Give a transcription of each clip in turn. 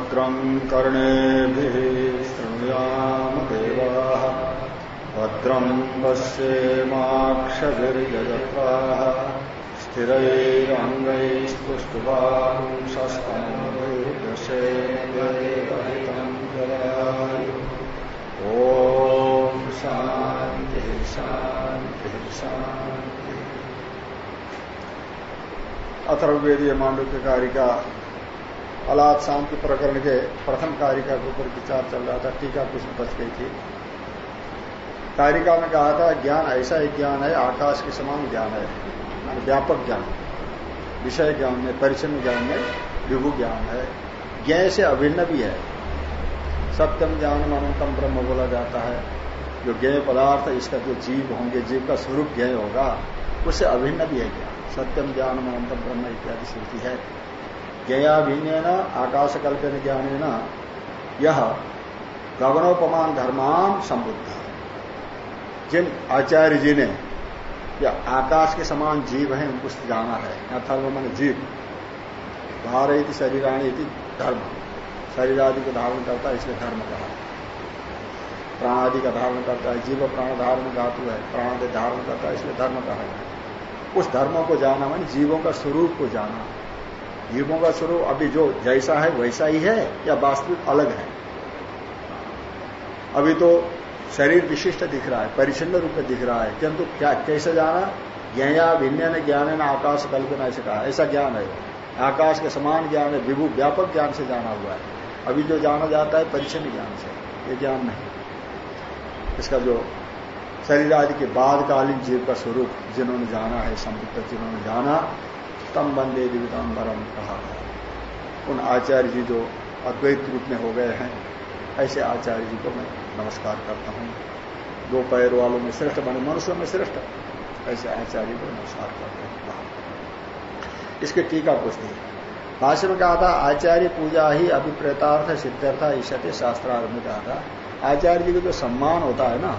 भद्रं कर्णेभिः शृणुयाम देवाः भद्रं पश्येमाक्षभिर्यजत्राः। स्थिरैरङ्गैस्तुष्टुवांशस्तमभिर्दशेन जलायु अथर्वेदीय मांडव्य कारिका अलाद शांति प्रकरण के प्रथम कारिका के ऊपर विचार चल रहा था, टीका कुछ बच गई थी। कारिका में कहा था, ज्ञान ऐसा ही ज्ञान है, आकाश के समान ज्ञान है व्यापक ज्ञान। विषय ज्ञान में, परिचन्न ज्ञान में, विभु ज्ञान है। ज्ञ से अभिन्न भी है। सत्यम ज्ञान अनंतम ब्रह्म बोला जाता है। जो ज्ञ पदार्थ, इसका जो जीव होंगे, जीव का स्वरूप ज्ञ होगा, उससे अभिन्न भी है ज्ञान। सत्यम ज्ञान अनंतम ब्रह्म इत्यादि श्रुति है। ज्ञयाभिन्न आकाश कल्पन ज्ञान यह गगनोपमान धर्मान संबुद्ध जिन आचार्य जी ने या आकाश के समान जीव है, उनको जाना है। थर्म मन जीव। धारयति शरीराणी धर्म। शरीर आदि को धारण करता है, इसलिए धर्म कहा। प्राण आदि का धारण करता है, जीव प्राण धारण धातु है प्राण आदि धारण करता है, इसलिए धर्म कहा है। उस धर्म को जाना मान जीवों का स्वरूप को जाना। जीवों का स्वरूप, अभी जो जैसा है, वैसा ही है, या वास्तविक अलग है? अभी तो शरीर विशिष्ट दिख रहा है परिचिन्न रूप में दिख रहा है, किंतु क्या, कैसे जाना? ज्ञया भिन्न ने ज्ञान है आकाश कल्पना ऐसे कहा, ऐसा ज्ञान है। आकाश के समान ज्ञान है, विभु व्यापक ज्ञान से जाना हुआ है। अभी जो जाना जाता है परिचन्न ज्ञान से, ये ज्ञान नहीं। इसका जो शरीर आदि के बादकालीन जीव का स्वरूप, जिन्होंने जाना है संयुक्त जिन्होंने जाना तम बंदे दिविताम्बरम कहा उन आचार्य जी जो अद्वैत रूप में हो गए हैं, ऐसे आचार्य जी को मैं नमस्कार करता हूँ। दो पैर वालों में श्रेष्ठ बने, मनुष्यों में श्रेष्ठ, ऐसे आचार्य को नमस्कार करते हैं। इसके टीका पूछती भाष्य में कहा था, आचार्य पूजा ही अभिप्रेतार्थ सिद्धार्थ ईशते शास्त्रार्थ में कहा था। आचार्य जी का जो सम्मान होता है ना,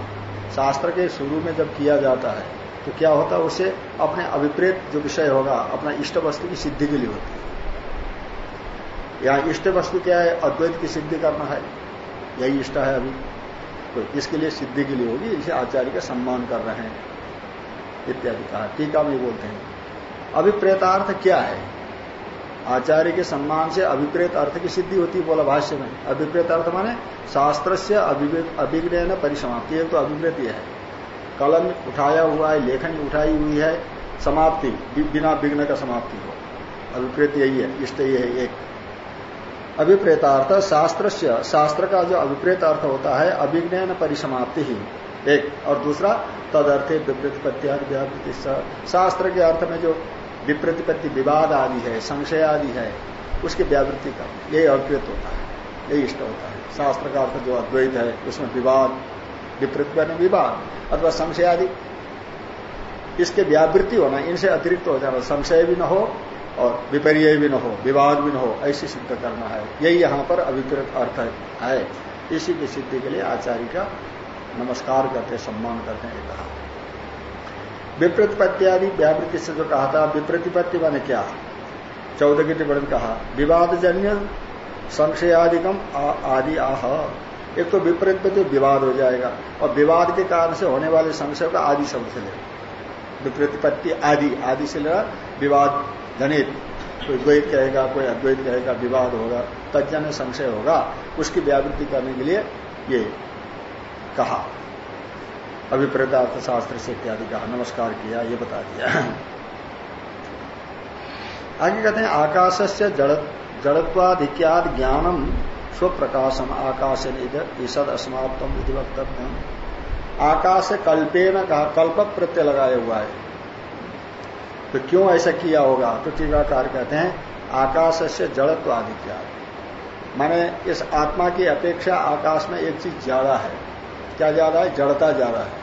शास्त्र के शुरू में जब किया जाता है तो क्या होता है उससे अपने अभिप्रेत जो विषय होगा, अपना इष्ट वस्तु की सिद्धि के लिए होती है। यहाँ इष्ट वस्तु क्या है, अद्वैत की सिद्धि करना है, यही इष्ट है अभी। तो इसके लिए सिद्धि के लिए होगी, इसे आचार्य का सम्मान कर रहे हैं, इत्यादि कहा टीका में बोलते हैं। अभिप्रेतार्थ क्या है? आचार्य के सम्मान से अभिप्रेत अर्थ की सिद्धि होती है, बोला भाष्य में। अभिप्रेत अर्थ माने शास्त्र से अभिज्ञ परिसमाप्ति एक तो अभिप्रेत यह है। कलम उठाया हुआ है, लेखन उठाई हुई है, समाप्ति, बिना विघ्न का समाप्ति हो। अभिप्रेत यही है, इष्ट यही है, एक। अभिप्रेतार्थ शास्त्र शास्त्र का जो अभिप्रेत अर्थ होता है, अभिज्ञान परिसमाप्ति ही। एक। और दूसरा तद अर्थे विप्रतिपत्ति शास्त्र के अर्थ में जो विप्रतिपत्ति विवाद आदि है, संशय आदि है, उसकी व्यावृत्ति का यही अभिप्रेत होता है, यही इष्ट होता है। शास्त्र का अर्थ जो अद्वैत है, उसमें विवाद विप्रतिपन्न विवाद अथवा संशय आदि इसके व्यावृत्ति होना, इनसे अतिरिक्त हो जाना, संशय भी न हो और विपर्य भी न हो, विवाद भी न हो, ऐसी सिद्ध करना है। यही यहाँ पर अभिप्रेत अर्थ है। इसी की सिद्धि के लिए आचार्य का नमस्कार करते सम्मान करते हैं कहा। विप्रतिपत्ति आदि व्यावृत्ति से जो कहा था, विप्रतिपत्ति माने क्या? चौदह की टिप्पणी कहा विवाद जन्य संशयादिकम आदि आह। एक तो विप्रतिपत्ति विवाद हो जाएगा और विवाद के कारण से होने वाले संशय का आदि शब्द से ले विप्रतिपत्ति आदि आदि से लेगा विवाद जनित कोई द्वैत कहेगा, कोई अद्वैत कहेगा, विवाद होगा तजन संशय होगा, उसकी व्यावृत्ति करने के लिए ये कहा। अभिप्रेतार्थ शास्त्र से इत्यादि कहा। नमस्कार किया, ये बता दिया। आगे कहते हैं आकाश से जड़ जड़त्वाधिक्याद ज्ञानम स्वप्रकाशम आकाश ईसद अस्मात्म विधि वक्तव्य आकाश कल्पे न कहा कल्प प्रत्यय लगाया हुआ है। तो क्यों ऐसा किया होगा? तो टीकाकार कहते हैं, आकाश से जड़त्व आधिक्याद माने इस आत्मा की अपेक्षा आकाश में एक चीज़ ज़्यादा है। क्या ज़्यादा है? जड़ता ज़्यादा है।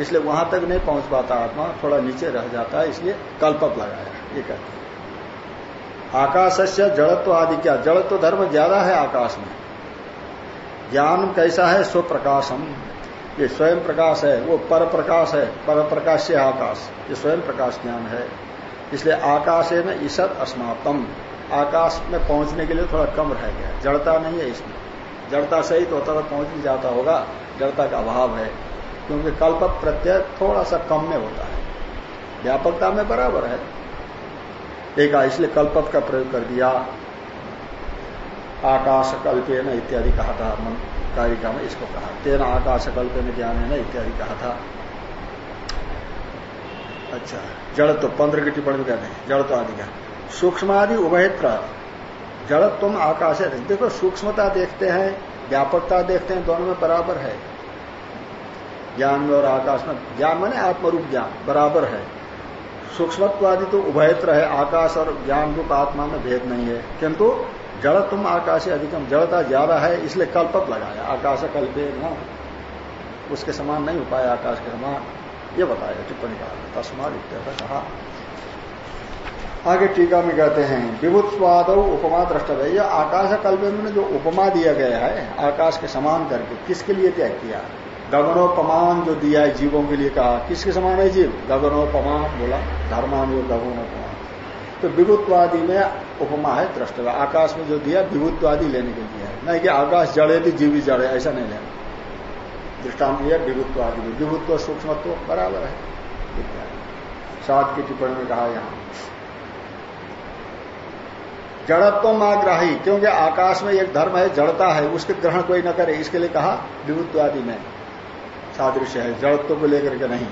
इसलिए वहाँ तक नहीं पहुँच पाता आत्मा, थोड़ा नीचे रह जाता है, इसलिए कल्पक लगाया। ये कहते हैं। आकाश से जड़त्व आदि क्या? जड़त्व धर्म ज़्यादा है आकाश में। ज्ञान कैसा है? स्वप्रकाशम। ये स्वयं प्रकाश है, वो पर प्रकाश है पर प्रकाश से आकाश। ये स्वयं प्रकाश ज्ञान है। इसलिए आकाश है न ईसत अस्मातम। आकाश में पहुँचने के लिए थोड़ा कम रह गया जड़ता नहीं है इसमें। जड़ता सही तो होता पहुँच भी जाता होगा। जड़ता का अभाव है। क्योंकि कल्प प्रत्यय थोड़ा सा कम में होता है। व्यापकता में बराबर है। एक इसलिए कल्पत का प्रयोग कर दिया। आकाश कल्पेन इत्यादि कहा था, मन कारिका में इसको कहा। तेना आकाश कल्पेन ज्ञान है इत्यादि कहा था। अच्छा जड़ तो पंद्रह की टिप्पणी में कहते हैं, जड़ तो आदि का। सूक्ष्म आदि उभयत्र तुम आकाश है देखो, सूक्ष्मता देखते हैं, व्यापकता देखते हैं, दोनों में बराबर है। ज्ञान में और आकाश में ज्ञान माने आत्मरूप ज्ञान, बराबर है। सूक्ष्मत्वादि तो उभयत्र है, आकाश और ज्ञान रूप आत्मा में भेद नहीं है। किंतु जड़ तुम आकाश अधिकम, जड़ता ज़्यादा है, इसलिए कल्पक लगाया। आकाश कल्पे न, उसके समान नहीं हो पाया आकाश के समान। ये बताया, टिप्पणी कहा तस्माद इत्यादि कहा। आगे टीका में कहते हैं विभुत स्वाद उपमा द्रष्टव्य। यह आकाश कल्प में जो उपमा दिया गया है, आकाश के समान करके, किसके लिए त्याग किया? गगनोपमान जो दिया है जीवों के लिए कहा। किसके समान है जीव? गगनोपमान बोला धर्मान जो गगनोपमान तो विभुत्वादि में उपमा है द्रष्टव्य आकाश में जो दिया, विभुत्वादि लेने के लिए है। नहीं कि आकाश जड़े थी जीवी जड़े, ऐसा नहीं लेना दृष्टांत दिया, विभुत्वादि में। विभुत्व सूक्ष्मत्व बराबर है। सात की टिप्पणी में कहा यहाँ। जड़त्व माग्राही क्योंकि आकाश में एक धर्म है, जड़ता है, उसके ग्रहण कोई न करे, इसके लिए कहा, विभुत्वादि में। सादृश्य है जड़त्व को लेकर के नहीं।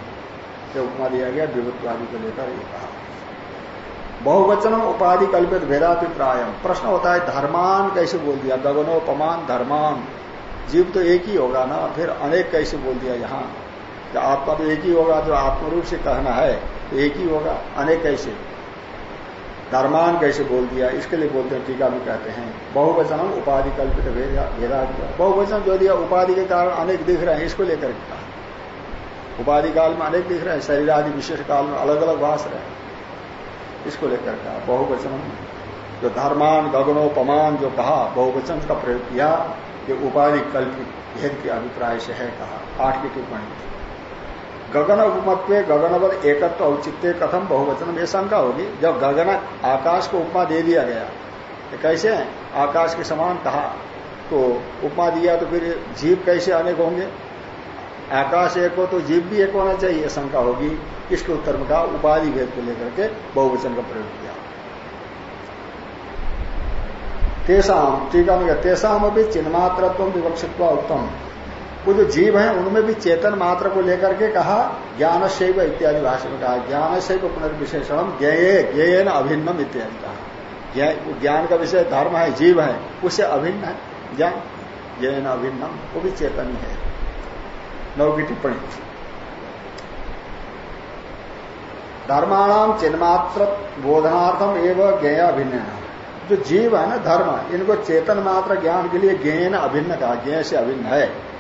जो उपमा दिया गया विभुत्वादि को लेकर ये कहा। बहुवचन उपाधि कल्पित भेदाभिप्राय प्रश्न होता है, धर्मान कैसे बोल दिया? गगनोपमान, धर्मान। जीव तो एक ही होगा ना, फिर अनेक कैसे बोल दिया यहाँ? आपका तो एक ही होगा, जो आत्मरूप से कहना है तो एक ही होगा, अनेक कैसे? धर्मान कैसे बोल दिया, इसके लिए बोलते हैं, टीका में कहते हैं। बहुवचन उपाधि कल्पित भेदा बहुवचन जो दिया, उपाधि के कारण अनेक दिख रहे हैं, इसको लेकर कहा। उपाधि काल में अनेक दिख रहे हैं, शरीर आदि विशेष काल में अलग अलग भाष रहे इसको लेकर कहा बहुवचन जो धर्मान, गगनोपमान जो कहा, बहुवचन का प्रयोग किया, ये उपाधि कल्पित भेद के अभिप्राय से है, कहा। आठ की टिप्पणी गगन उपमत्व गगनवत एकत्व औचित्य कथम बहुवचन। ये शंका होगी, जब गगन आकाश को उपमा दे दिया गया तो कैसे है? आकाश के समान कहा तो उपमा दिया तो फिर जीव कैसे अनेक होंगे? आकाश एक हो तो जीव भी एक होना चाहिए शंका होगी। इसके उत्तर में कहा, उपाधि भेद को लेकर के बहुवचन का प्रयोग किया। तेसाम टीका में तेसाम अभी चिन्मात्र विवक्षित्व उत्तम। वो जो जीव है, उनमें भी चेतन मात्र को लेकर के कहा ज्ञान शैव इत्यादि भाषा में कहा ज्ञान शैव पुनर्विशेषण ज्ञे ज्ञेन अभिन्नम इत्यादि कहा। ज्ञान का विषय धर्म है, जीव है, उससे अभिन्न है, ज्ञान ज्ञेन अभिन्नम, वो भी चेतन ही। है नौ की टिप्पणी। धर्माणाम चिन्मात्र बोधनार्थम एवं ज्ञेय अभिन्न। जो जीव है ना, धर्म, इनको चेतन मात्र ज्ञान के लिए ज्ञेन अभिन्न कहा ज्ञ से अभिन्न है।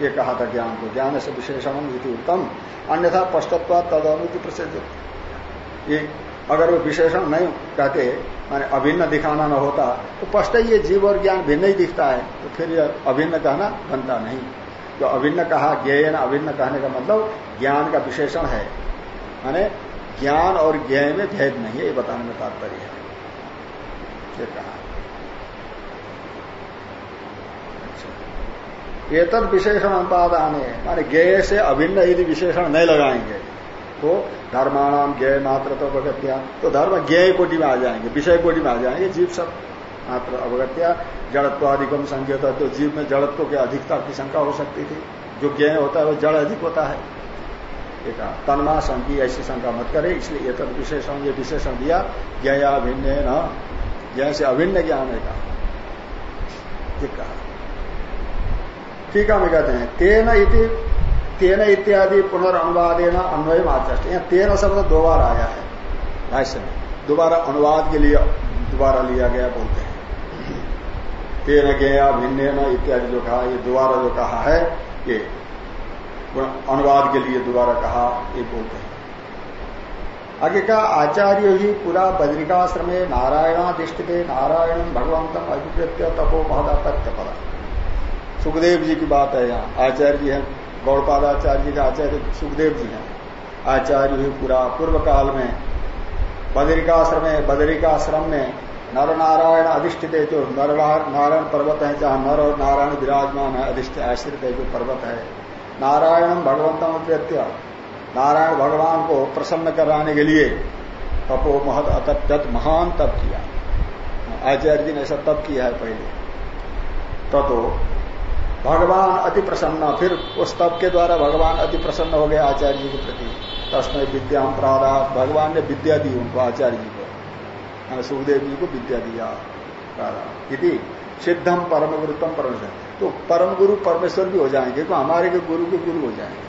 ये कहा था ज्ञान को, ज्ञान से विशेषण उत्तम, अन्यथा स्पष्टत्व तद अनुति प्रसिद्ध। ये अगर वो विशेषण नहीं कहते, माने अभिन्न दिखाना न होता तो स्पष्ट ये जीव और ज्ञान भिन्न ही दिखता है तो फिर यह अभिन्न कहना बनता नहीं। जो अभिन्न कहा ज्ञेय न अभिन्न कहने का मतलब ज्ञान का विशेषण है। माने ज्ञान और ज्ञेय में भेद नहीं है, ये बताने में तात्पर्य है। ये कहा। ये तद विशेषण अनुपादान है माने ज्ञेय से अभिन्न यदि विशेषण नहीं लगाएँगे। तो धर्माणाम ज्ञेय मात्र तो अवगत्या तो धर्म ज्ञेय कोटि में आ जाएँगे, विषय कोटि में आ जाएँगे, जीव सब मात्र अवगत्या। जड़त्वाधिकम संकेत तो जीव में जड़त्व की अधिकता की शंका हो सकती थी। जो ज्ञेय होता है, वो जड़ अधिक होता है। एक तन्मा संकी ऐसी शंका मत करे, इसलिए ये तद विशेषण, ये विशेषण दिया, ज्ञया भिन्न न ज्ञ से अभिन्न ज्ञान है कहा टीका में कहते हैं, तेन इति, तेन इत्यादि पुनर्नुवादे न अन्वय आचष्ट यहाँ तेन शब्द दो बार आया है। भाष्य में, दोबारा अनुवाद के लिए दोबारा लिया गया बोलते हैं। तेन गया भिन्न इत्यादि जो कहा, ये दोबारा जो कहा है, ये अनुवाद के लिए दोबारा कहा, ये बोलते हैं। आगे का आचार्य ही पूरा बद्रिकाश्रम नारायणाधिष्ठित, नारायण भगवंतम अभिप्रेत्य तपो महदापत्य पदा। सुखदेव जी की बात है यहाँ। आचार्य जी है गौड़पादाचार्य जी का आचार्य सुखदेव जी हैं। आचार्य भी पूरा पूर्व काल में, बदरिकाश्रम में बदरिकाश्रम में नर नारायण अधिष्ठित है, जो नर नारायण पर्वत है, जहाँ नर और नारायण विराजमान है, अधिष्ठ आश्रित है, जो पर्वत है। नारायण भगवंतम प्रत्य नारायण भगवान को प्रसन्न कराने के लिए तपो महत अतप्यत महान तप किया। आचार्य जी ने ऐसा तप किया है पहले। ततो भगवान अति प्रसन्न। फिर उस तप के द्वारा भगवान अति प्रसन्न हो गए आचार्य जी के प्रति। तस्मय विद्या प्रारा भगवान ने विद्या दी उनको, आचार्य जी को। सुखदेव जी को विद्या दिया यदि सिद्धम परम गुरुतम परमेश्वर। तो परम गुरु परमेश्वर भी हो जाएँगे तो हमारे के गुरु के गुरु हो जाएँगे।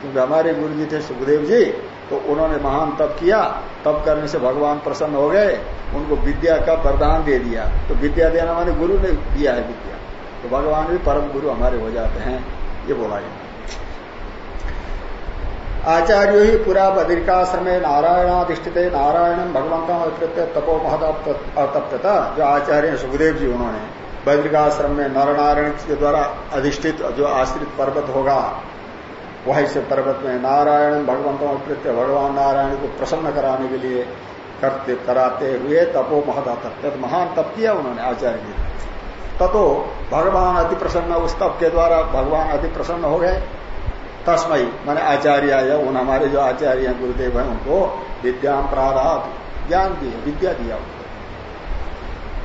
क्योंकि हमारे गुरु जी थे सुखदेव जी तो उन्होंने महान तप किया। तप करने से भगवान प्रसन्न हो गए, उनको विद्या का वरदान दे दिया। तो विद्या देना माने गुरु ने दिया है विद्या। तो भगवान भी परम गुरु हमारे हो जाते हैं, ये बोला आचार्यो ही पूरा बद्रिकाश्रम नारायणाधिष्ठित, नारायण भगवंत तपो महत अतप्यता जो आचार्य सुखदेव जी उन्होंने बद्रिकाश्रम में नरनारायण के द्वारा अधिष्ठित, जो आश्रित पर्वत होगा, वही से पर्वत में नारायण भगवंतों प्रत्य भगवान नारायण को प्रसन्न कराने के लिए करते, कराते हुए तपो महत महान तप किया उन्होंने आचार्य जी ततो भगवान अति प्रसन्न उस तप के द्वारा भगवान अति प्रसन्न हो गए। तस्मय मैंने आचार्य उन हमारे जो आचार्य हैं, गुरुदेव हैं, उनको विद्या प्राराध ज्ञान दिए, विद्या दिया उनको।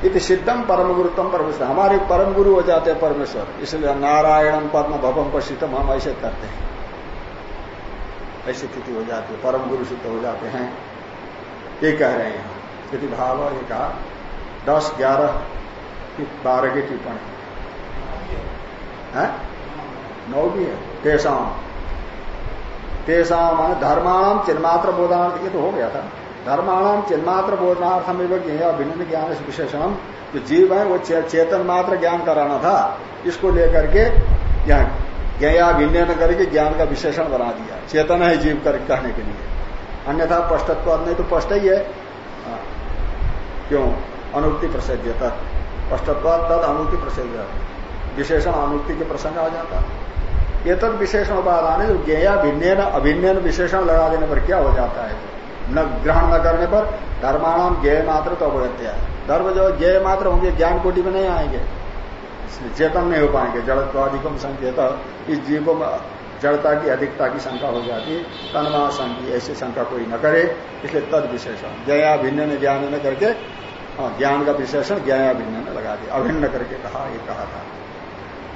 इति सिद्धम परम गुरुतम परमेश्वर। हमारे परम गुरु हो जाते हैं परमेश्वर। इसलिए नारायणम पद्म भवम सिद्धम हम ऐसे करते हैं। ऐसी स्थिति हो जाती है। परम गुरु सिद्ध हो जाते हैं। ये कह रहे हैं। यदि भाव, ये कहा, दस ग्यारह। बारह की टिप्पणी। है? नौ भी है। तेसाम। तेसाम धर्माणाम चिन्मात्र बोधार्थ ये तो हो गया था। धर्माणाम चिन्मात्र बोधनार्थम एवं भिन्न ज्ञान विशेषण जो जीव है, वो चेतन मात्र ज्ञान कराना था, इसको लेकर के यहाँ ज्ञया भिन्न करके ज्ञान का विशेषण बना दिया। चेतन है जीव कर कहने के लिए। अन्यथा स्पष्टत्व नहीं तो स्पष्ट ही है। हाँ। क्यों? अनुक्ति प्रसिद्ध तत्। स्पष्टत्व तद अनुक्ति प्रसिद्ध विशेषण अनुक्ति के प्रसंग आ जाता। ये तद विशेषण उपादान जो ज्ञया भिन्न अभिन्न विशेषण लगा देने पर क्या हो जाता है? न ग्रहण न करने पर धर्माणाम ज्ञ मात्र तो अवगत्या धर्म जो ज्ञ मात्र होंगे, ज्ञान कोटि में नहीं आएँगे। चेतन नहीं हो पाएँगे। जड़त्वाधिकम संकेत। इस जीव में जड़ता की अधिकता की शंका हो जाती है। संकी ऐसी शंका कोई न करे। इसलिए तद विशेषण। ज्ञया भिन्न ज्ञान न करके हाँ, ज्ञान का विशेषण ज्ञाया भिन्न ने लगा दिया अभिन्न करके कहा ये कहा था।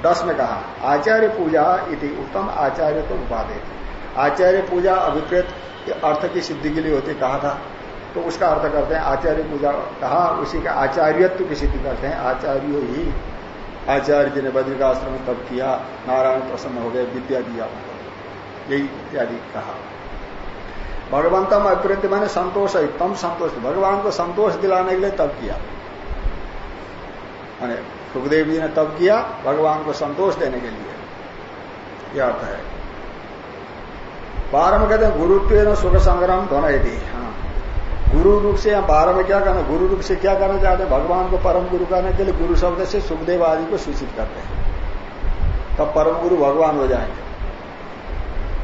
दस में कहा आचार्य पूजा इति उत्तम आचार्य तो उपाधि आचार्य पूजा अभिप्रेत अर्थ की सिद्धि के लिए होती कहा था। तो उसका अर्थ करते हैं आचार्य पूजा कहा उसी का आचार्यत्व की सिद्धि करते हैं आचार्य ही आचार्य जी ने बद्रिकाश्रम में तब किया नारायण प्रसन्न हो गए विद्या दिया यही इत्यादि कहा। भगवंतम अप्रत्य मैंने संतोष है तम संतोष। भगवान को संतोष दिलाने के लिए तब किया। मैंने सुखदेव जी ने तब किया भगवान को संतोष देने के लिए। यह अर्थ है। बारह में कहते हैं गुरुत्व सुख संग्राम ध्वनि दी हाँ। गुरु रूप से यहाँ बारह में क्या करना, गुरु रूप से क्या करना चाहते हैं? भगवान को परम गुरु करने के लिए गुरु शब्द से सुखदेव आदि को सूचित करते हैं। तब परम गुरु भगवान हो जाएँगे।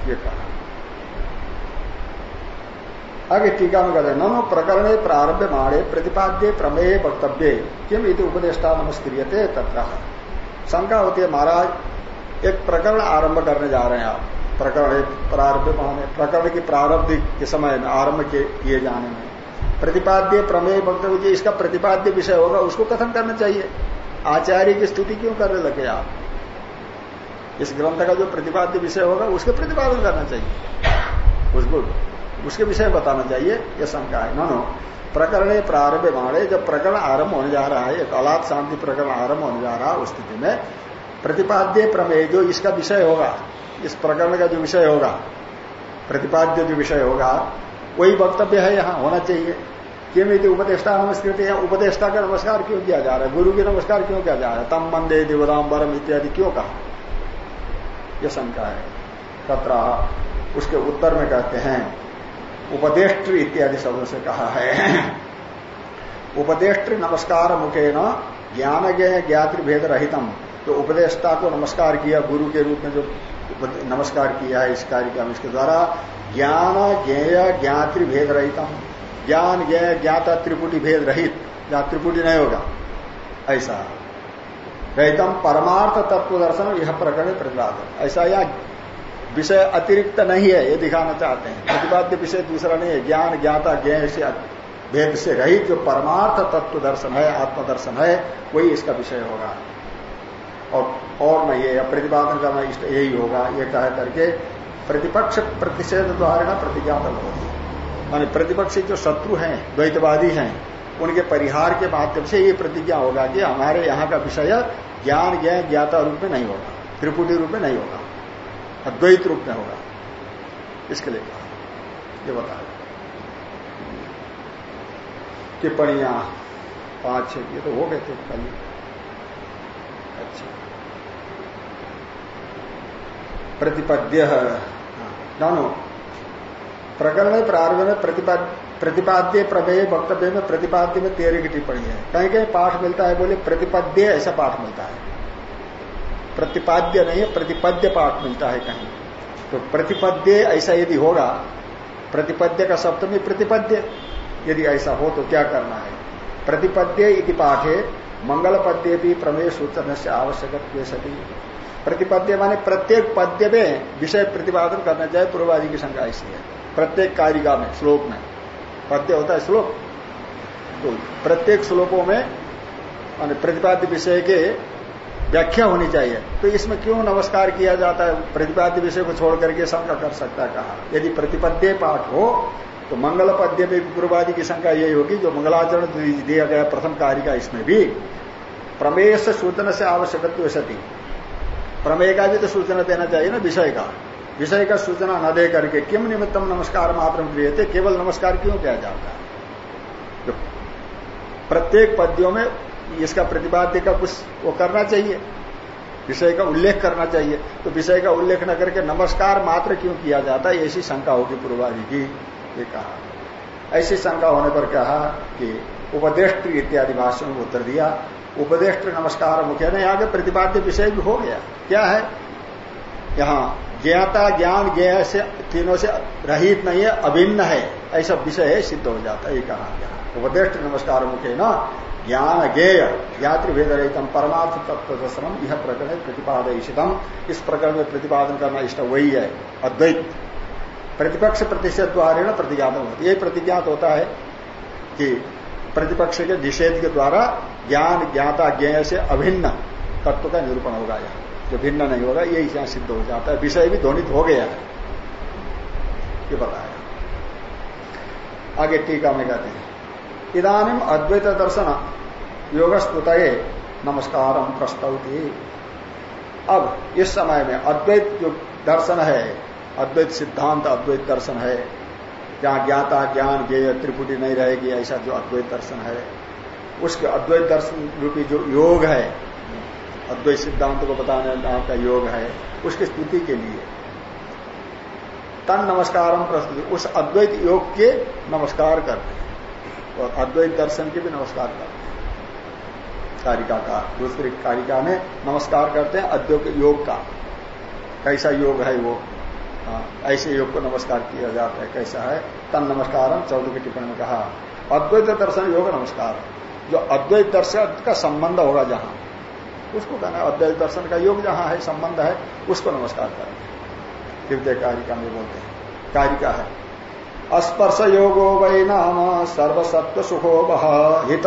ये कहा। आगे टीका में कहते ननो प्रकरण प्रारंभ माणे प्रतिपाद्य प्रमेय वक्तव्य। किम इति उपदेष्टा नमस्क्रियते तथा शंका होती है, महाराज, एक प्रकरण आरंभ करने जा रहे हैं आप। प्रकरण प्रारंभ माने प्रकरण की प्रारंभ के समय में आरंभ किए जाने में। प्रतिपाद्य प्रमेय वक्तव्य इसका प्रतिपाद्य विषय होगा, उसको कथन करना चाहिए। आचार्य की स्तुति क्यों करने लगे आप? इस ग्रंथ का जो प्रतिपाद्य विषय होगा, उसके प्रतिपादन करना चाहिए। उसको उसके विषय बताना चाहिए यह शंका है। नो प्रकरण प्रारंभ माणे जब प्रकरण आरंभ होने जा रहा है, एक अलाप शांति प्रकरण आरंभ होने जा रहा है उस स्थिति में, प्रतिपाद्य प्रमेय जो इसका विषय होगा, इस प्रकरण का जो विषय होगा, प्रतिपाद्य जो विषय होगा, वही वक्तव्य है यहाँ, होना चाहिए। किम यदि उपदेष्टा नमस्कृत है उपदेष्टा का नमस्कार क्यों किया जा रहा है? गुरु की नमस्कार क्यों किया जा रहा है? तम मंदे दिवदाम्बरम इत्यादि क्यों कहा? यह शंका है। तथा उसके उत्तर में कहते हैं उपदेष्ट इत्यादि शब्दों से कहा है। उपदेष्ट नमस्कार मुखे न ज्ञान ज्ञ ज्ञाति भेद रहितम। जो उपदेष्टा को नमस्कार किया, गुरु के रूप में जो नमस्कार किया है इस कार्यक्रम इसके द्वारा ज्ञान ज्ञेय ज्ञाति भेद रहितम। ज्ञान ज्ञेय ज्ञाता त्रिपुटी भेद रहित। जहाँ त्रिपुटी नहीं होगा। ऐसा। रहितम परमार्थ तत्व दर्शन, यह प्रकरण प्रतिपादन ऐसा या विषय अतिरिक्त नहीं है, ये दिखाना चाहते हैं। प्रतिपाद्य विषय दूसरा नहीं है, ज्ञान ज्ञाता ज्ञ से भेद से रहित जो परमार्थ तत्व दर्शन है, आत्मदर्शन है, वही इसका विषय होगा। और और नहीं है प्रतिपादन करना यही होगा, ये कह करके प्रतिपक्ष प्रतिषेध द्वारा प्रतिज्ञात होगी मानी प्रतिपक्षी जो शत्रु हैं, द्वैतवादी हैं, उनके परिहार के माध्यम से ये प्रतिज्ञा होगा कि हमारे यहाँ का विषय ज्ञान ज्ञान ज्ञाता रूप में नहीं होगा, त्रिपुटी रूप में नहीं होगा। अद्वैत रूप में होगा। इसके लिए कहा। ये बताया। टिप्पणियाँ, पाँच, छह, ये तो हो गए थे कल अच्छा। प्रतिपद्य नानो प्रकरण प्रारंभ में प्रतिपाद्य, प्रमेय, वक्तव्य में प्रतिपाद्य में तेरह की टिप्पणी है। कहीं कहीं पाठ मिलता है बोले, प्रतिपद्य, ऐसा पाठ मिलता है। प्रतिपाद्य नहीं है, प्रतिपद्य पाठ मिलता है कहीं। तो प्रतिपद्य ऐसा यदि होगा, प्रतिपद्य का सप्तमी प्रतिपद्य। यदि ऐसा हो तो क्या करना है? प्रतिपद्य इति पाठे मंगल पद्य भी प्रमेय सूचन से आवश्यक सती। प्रतिपद्य माने प्रत्येक पद्य में विषय प्रतिपादन करना चाहिए पूर्वादि की संख्या ऐसी है। प्रत्येक कारिका में, श्लोक में। पद्य होता है श्लोक। तो प्रत्येक श्लोकों में प्रतिपाद्य विषय के व्याख्या होनी चाहिए। तो इसमें क्यों नमस्कार किया जाता है? प्रतिपाद्य विषय को छोड़ करके शंका कर सकता कहा? यदि प्रतिपद्य पाठ हो तो मंगल पद्य में पूर्वादि की शंका यही होगी, जो मंगलाचरण दिया गया प्रथम कार्य का इसमें भी प्रमेय से सूचना से आवश्यकत्व सती। प्रमेय का भी तो सूचना देना चाहिए ना विषय का। विषय का सूचना न दे करके किम निमित्तम नमस्कार मात्र क्रिय थे केवल नमस्कार क्यों किया जाता है? प्रत्येक पद्यों में इसका प्रतिपाद्य का कुछ वो करना चाहिए, विषय का उल्लेख करना चाहिए। तो विषय का उल्लेख न करके नमस्कार मात्र क्यों किया जाता है? ऐसी शंका होगी पूर्वादि की, ये कहा। ऐसी शंका होने पर कहा कि उपदेष्ट इत्यादि भाषण में उत्तर दिया, उपदेष्ट नमस्कार मुख्य नहीं, आगे प्रतिपाद्य विषय भी हो गया। क्या है? यहाँ, ज्ञाता ज्ञान ज्ञ से तीनों से रहित नहीं है, अभिन्न है, ऐसा विषय सिद्ध हो जाता है, ये कहा गया। उपदेष्ट नमस्कार मुख्य न ज्ञान ज्ञेय यात्री भेद रहितम परमार्थ तत्व दर्शनम यह प्रकरण प्रतिपादयितम इस प्रकरण में प्रतिपादन करना इष्ट वही है, अद्वैत। प्रतिपक्ष प्रतिषेध द्वारा प्रतिज्ञात होता यही प्रतिज्ञात होता है कि प्रतिपक्ष के निषेध के द्वारा ज्ञान ज्ञाता ज्ञ से अभिन्न तत्व का निरूपण होगा यहाँ। जो भिन्न नहीं होगा यही यहाँ सिद्ध हो जाता है। विषय भी ध्वनित हो गया है। ये बताया। आगे टीका में कहते हैं। इधानी अद्वैत दर्शन योगस्तुत नमस्कार प्रस्तौती। अब इस समय में अद्वैत जो दर्शन है, अद्वैत सिद्धांत, अद्वैत दर्शन है जहाँ ज्ञाता ज्ञान, ज्ञेय त्रिपुटी नहीं रहेगी, ऐसा जो अद्वैत दर्शन है, उसके अद्वैत दर्शन रूपी जो योग है, अद्वैत सिद्धांत को बताने का योग है, उसकी स्तुति के लिए। तन नमस्कार प्रस्तुति, उस अद्वैत योग के नमस्कार करते हैं। और अद्वैत दर्शन के भी नमस्कार करते हैं। कारिका का दूसरी कारिका में नमस्कार करते हैं अद्वैत योग का। कैसा योग है वो? हाँ, ऐसे योग को नमस्कार किया जाता है। कैसा है? तन नमस्कार चौदह की टिप्पणी में कहा अद्वैत दर्शन योग नमस्कार। जो अद्वैत दर्शन का संबंध होगा जहाँ उसको कहना अद्वैत दर्शन का योग जहाँ है संबंध है उसको नमस्कार करें हृदय कारिका में बोलते हैं कारिका है। स्पर्श योगो वै नाम सर्वसत्व सुखो वह हित।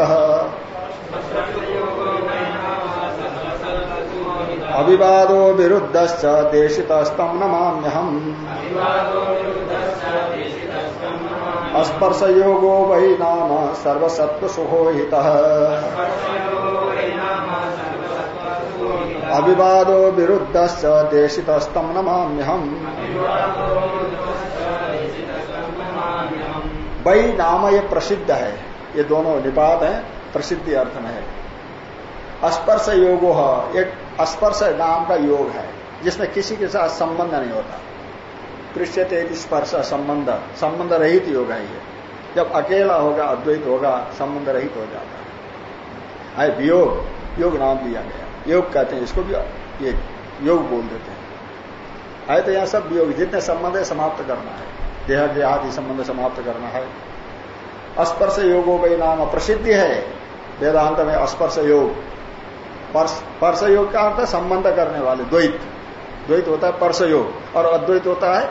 अभिवादो विरुद्ध देशितस्तम नमाम्यहम। स्पर्श योगो वही नाम सर्वसत्व सुखो हित। अभिवादो विरुद्ध देशितस्तम नमाम्यहम। वही नाम ये प्रसिद्ध है। ये दोनों निपात है, प्रसिद्धि अर्थ में है। स्पर्श योगो, एक स्पर्श नाम का योग है, जिसमें किसी के साथ संबंध नहीं होता। पृष्ठते स्पर्श संबंध संबंध रहित योग है ये। जब अकेला होगा, अद्वैत होगा, संबंध रहित हो जाता है। वियोग, योग नाम दिया गया। योग कहते हैं, इसको भी ये योग बोल देते हैं। है तो यहाँ सब योग जितने संबंध है, समाप्त करना है। देह आदि संबंध समाप्त करना है। स्पर्श योगो का नाम प्रसिद्धि है। वेदांत में स्पर्श योग। पर्श योग का अर्थ संबंध करने वाले, द्वैत। द्वैत होता है पर्श योग और अद्वैत होता है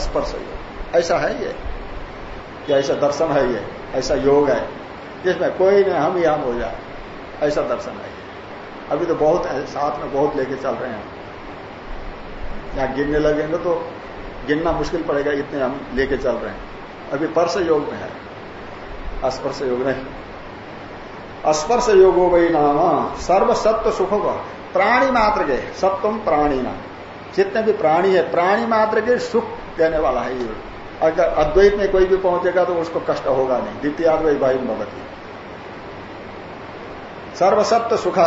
स्पर्श योग। ऐसा है ये? कि ऐसा दर्शन है ये? ऐसा योग है? जिसमें कोई नहीं हम ही हम हो जाए। ऐसा दर्शन है अभी तो बहुत है, साथ में बहुत लेके चल रहे हैं। यहाँ गिरने लगेंगे तो गिनना मुश्किल पड़ेगा इतने हम लेके चल रहे हैं। अभी पर्श योग में है। स्पर्श योग नहीं। स्पर्श योगो वही नाम। सर्व सत्व सुख प्राणी मात्र के। सत्वम प्राणी नाम। जितने भी प्राणी है, प्राणी मात्र के सुख देने वाला है ये। अगर अद्वैत में कोई भी पहुंचेगा तो उसको कष्ट होगा नहीं। द्वितीय भाई भगवती सर्वसत्व सुख।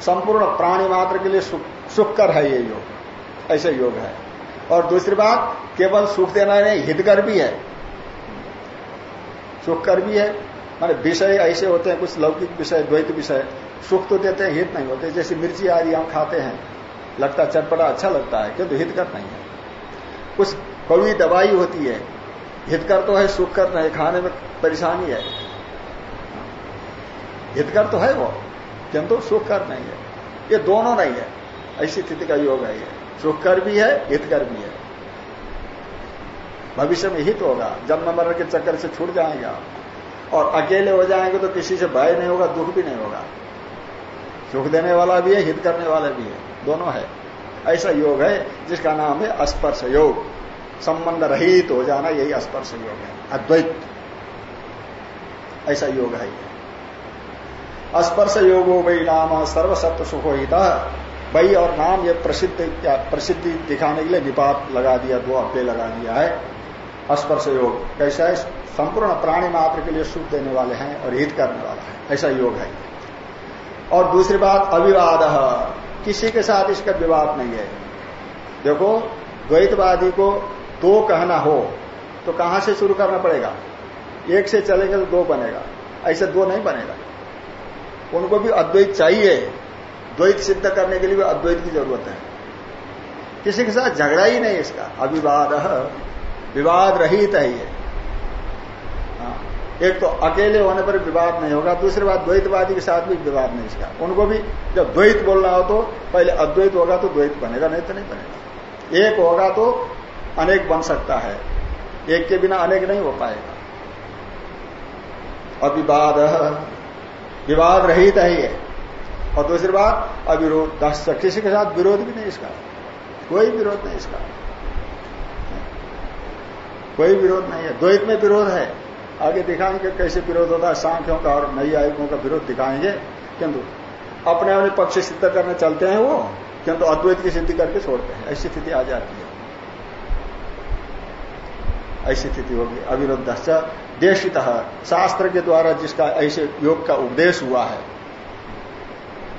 संपूर्ण प्राणी मात्र के लिए सुख कर है ये योग। ऐसे योग है। और दूसरी बात, केवल सुख देना नहीं, हितकर भी है। सुख कर भी है। माने विषय ऐसे होते हैं, कुछ लौकिक विषय, द्वैत विषय। सुख तो देते हैं, हित नहीं होते। जैसे मिर्ची आदि हम खाते हैं, लगता चटपटा अच्छा लगता है, किंतु हितकर नहीं है। कुछ कड़वी दवाई होती है, हितकर तो है सुख कर नहीं, खाने में परेशानी है। हितकर तो है वो, किंतु सुख कर नहीं है। ये दोनों नहीं है। ऐसी स्थिति का योग है सुख कर भी है हितकर भी है। भविष्य में हित होगा। जन्म मरण के चक्कर से छूट जाएँगे आप। और अकेले हो जाएँगे तो किसी से भय नहीं होगा, दुख भी नहीं होगा। सुख देने वाला भी है, हित करने वाला भी है। दोनों है। ऐसा योग है, जिसका नाम है स्पर्श योग। संबंध रहित हो जाना यही स्पर्श योग है। अद्वैत। ऐसा योग है। स्पर्श योगो वही नाम सर्वसत्व सुखोहिता वही और नाम ये प्रसिद्ध प्रसिद्धि दिखाने के लिए निपात लगा दिया दो अव्यय लगा दिया है। स्पर्श योग, कैसा है? संपूर्ण प्राणी मात्र के लिए सुख देने वाले हैं और हित करने वाला है। ऐसा योग है। और दूसरी बात, अविवाद। किसी के साथ इसका विवाद नहीं है। देखो, द्वैतवादी को दो कहना हो तो कहाँ से शुरू करना पड़ेगा? एक से चलेगा तो दो बनेगा। ऐसे दो नहीं बनेगा। उनको भी अद्वैत चाहिए। द्वैत सिद्ध करने के लिए भी अद्वैत की ज़रूरत है। किसी के साथ झगड़ा ही नहीं इसका। अविवाद विवाद रहित है ये। हाँ, एक तो अकेले होने पर विवाद नहीं होगा दूसरी बात द्वैतवादी के साथ भी विवाद नहीं इसका। उनको भी जब द्वैत बोलना हो तो पहले अद्वैत होगा तो द्वैत बनेगा नहीं तो नहीं बनेगा। एक होगा तो अनेक बन सकता है। एक के बिना अनेक नहीं हो पाएगा। अविवाद विवाद रहित है और दूसरी बात, अविरोध दस किसी के साथ विरोध भी नहीं इसका। कोई विरोध नहीं इसका। कोई विरोध नहीं है। द्वैत में विरोध है। आगे दिखाएँगे कैसे विरोध होता है। सांख्यों का और नई आयुगों का विरोध दिखाएँगे। किंतु अपने अपने पक्ष सिद्ध करने चलते हैं वो, किंतु अद्वैत की सिद्धि करके छोड़ते हैं। ऐसी स्थिति आ जाती है। ऐसी स्थिति होगी। अविरुद्ध देशित, शास्त्र के द्वारा जिसका ऐसे योग का उपदेश हुआ है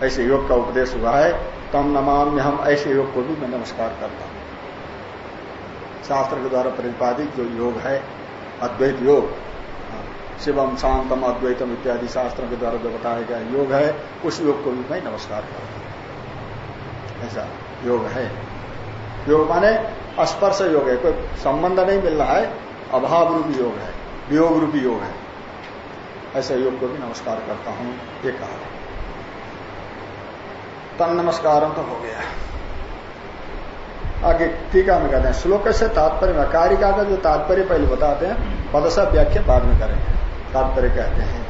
ऐसे योग का उपदेश हुआ है, तम नमाम में हम ऐसे योग को भी मैं नमस्कार करता हूँ। शास्त्र के द्वारा प्रतिपादित जो योग है, अद्वैत योग, शिवम, शांतम, अद्वैतम इत्यादि शास्त्रों के द्वारा जो बताया गया योग है, उस योग को भी मैं नमस्कार करता हूँ। ऐसा योग है। योग माने स्पर्श योग है, कोई संबंध नहीं मिल रहा है अभाव रूपी योग है वियोग रूपी योग है। ऐसे योग को भी नमस्कार करता हूँ, ये कहा। तन नमस्कार तो हो गया। आगे टीका में कहते हैं? श्लोक से तात्पर्य कारिका का जो तात्पर्य पहले बताते हैं, पदसा व्याख्या बाद में करेंगे। तात्पर्य कहते हैं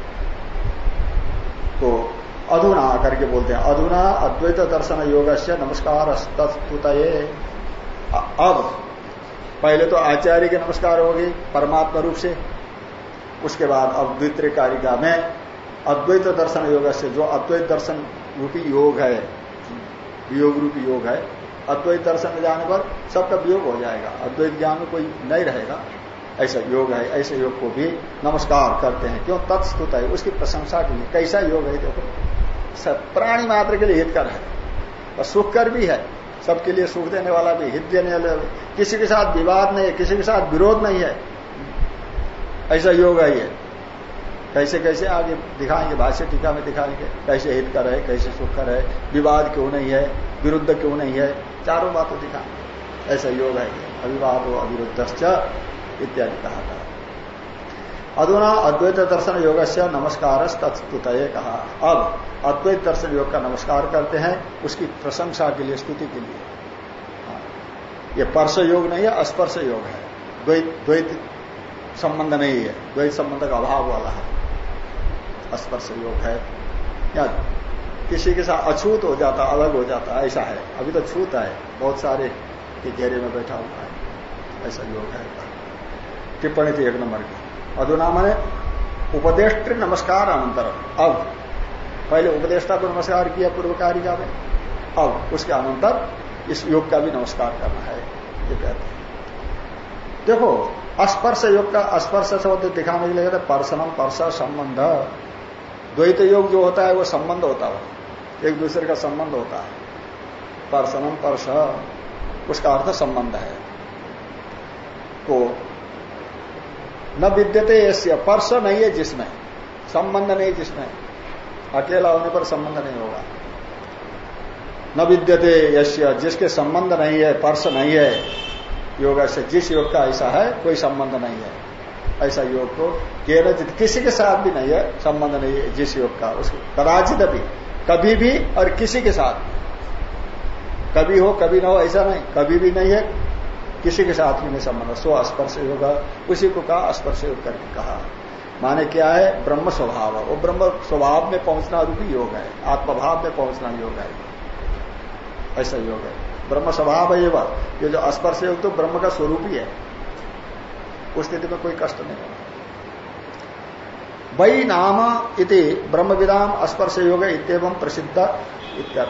तो अधुना करके बोलते हैं, अधुना अद्वैत दर्शन योग से नमस्कार अब, पहले तो आचार्य के नमस्कार होगी परमात्मा रूप से। उसके बाद अब द्वितीय कारिका में, अद्वैत दर्शन योग से जो अद्वैत दर्शन रूपी योग है। वियोग रूपी योग है। अद्वैत दर्शन में जाने पर सबका वियोग हो जाएगा। अद्वैत ज्ञान में कोई नहीं रहेगा। ऐसा योग है, ऐसे योग को भी नमस्कार करते हैं। क्यों? तत्स्तुत है। उसकी प्रशंसा के लिए। कैसा योग है? देखो, सब प्राणी मात्र के लिए हितकर है। और सुखकर भी है। सबके लिए सुख देने वाला भी, हित देने वाला किसी के साथ विवाद नहीं है, किसी के साथ विरोध नहीं है। ऐसा योग है ये। कैसे कैसे आगे दिखाएँगे, भाष्य टीका में दिखाएँगे, कैसे हित कर है कैसे सुख कर है विवाद क्यों नहीं है, विरुद्ध क्यों नहीं है, चारों बातों दिखाएँगे। ऐसा योग है अविवाद अविरुद्ध इत्यादि कहा था। अधुना अद्वैत दर्शन योग से नमस्कार तत्स्तुत कहा। अब अद्वैत दर्शन योग का नमस्कार करते हैं, उसकी प्रशंसा के लिए, स्तुति के लिए। हाँ। ये पर्श योग नहीं है स्पर्श योग है। द्वैत द्वैत संबंध नहीं है। द्वैत संबंध का अभाव वाला है। स्पर्श योग है। या किसी के साथ अछूत हो जाता, अलग हो जाता, ऐसा है। अभी तो छूत है, बहुत सारे के घेरे में बैठा हुआ है। ऐसा योग है। टिप्पणी थी एक नंबर की। अधुना मैंने उपदेष्ट नमस्कार अनंतर। अब, पहले उपदेष्टा को नमस्कार किया पूर्व कारिका में अब, उसके अनंतर इस योग का भी नमस्कार करना है, ये कहते हैं। देखो स्पर्श योग का स्पर्श शब्द दिखाने के लिए कहते पर्सनम पर्श संबंध। द्वैत योग जो होता है, वो संबंध होता है। एक दूसरे का संबंध होता है। पर्सनम पर्श, उसका अर्थ संबंध है। तो न विद्यते ऐसे पर्श नहीं है जिसमें। संबंध नहीं जिसमें। अकेला होने पर संबंध नहीं होगा। न विद्यते यश्य जिसके संबंध नहीं है, पर्स नहीं है। योग से जिस योग का ऐसा है, कोई संबंध नहीं है। ऐसा योग को, केवल किसी के साथ भी नहीं है, संबंध नहीं है, जिस योग का, उसको कदाचित भी, कभी भी और किसी के साथ। कभी हो, कभी ना हो, ऐसा नहीं, कभी भी नहीं है, किसी के साथ भी नहीं संबंध सो स्पर्श योग उसी को कहा स्पर्श योग करके कहा। माने क्या है, ब्रह्म स्वभाव वो ब्रह्म स्वभाव में पहुँचना रूपी योग है, आत्मभाव में पहुँचना योग है, ऐसा योग है। ब्रह्म स्वभाव है ये जो स्पर्श योग तो ब्रह्म का स्वरूप ही है। उस स्थिति में कोई कष्ट नहीं। होगा वही नाम इति ब्रह्म विदाम स्पर्श योग इतम प्रसिद्ध इत्यर्थ।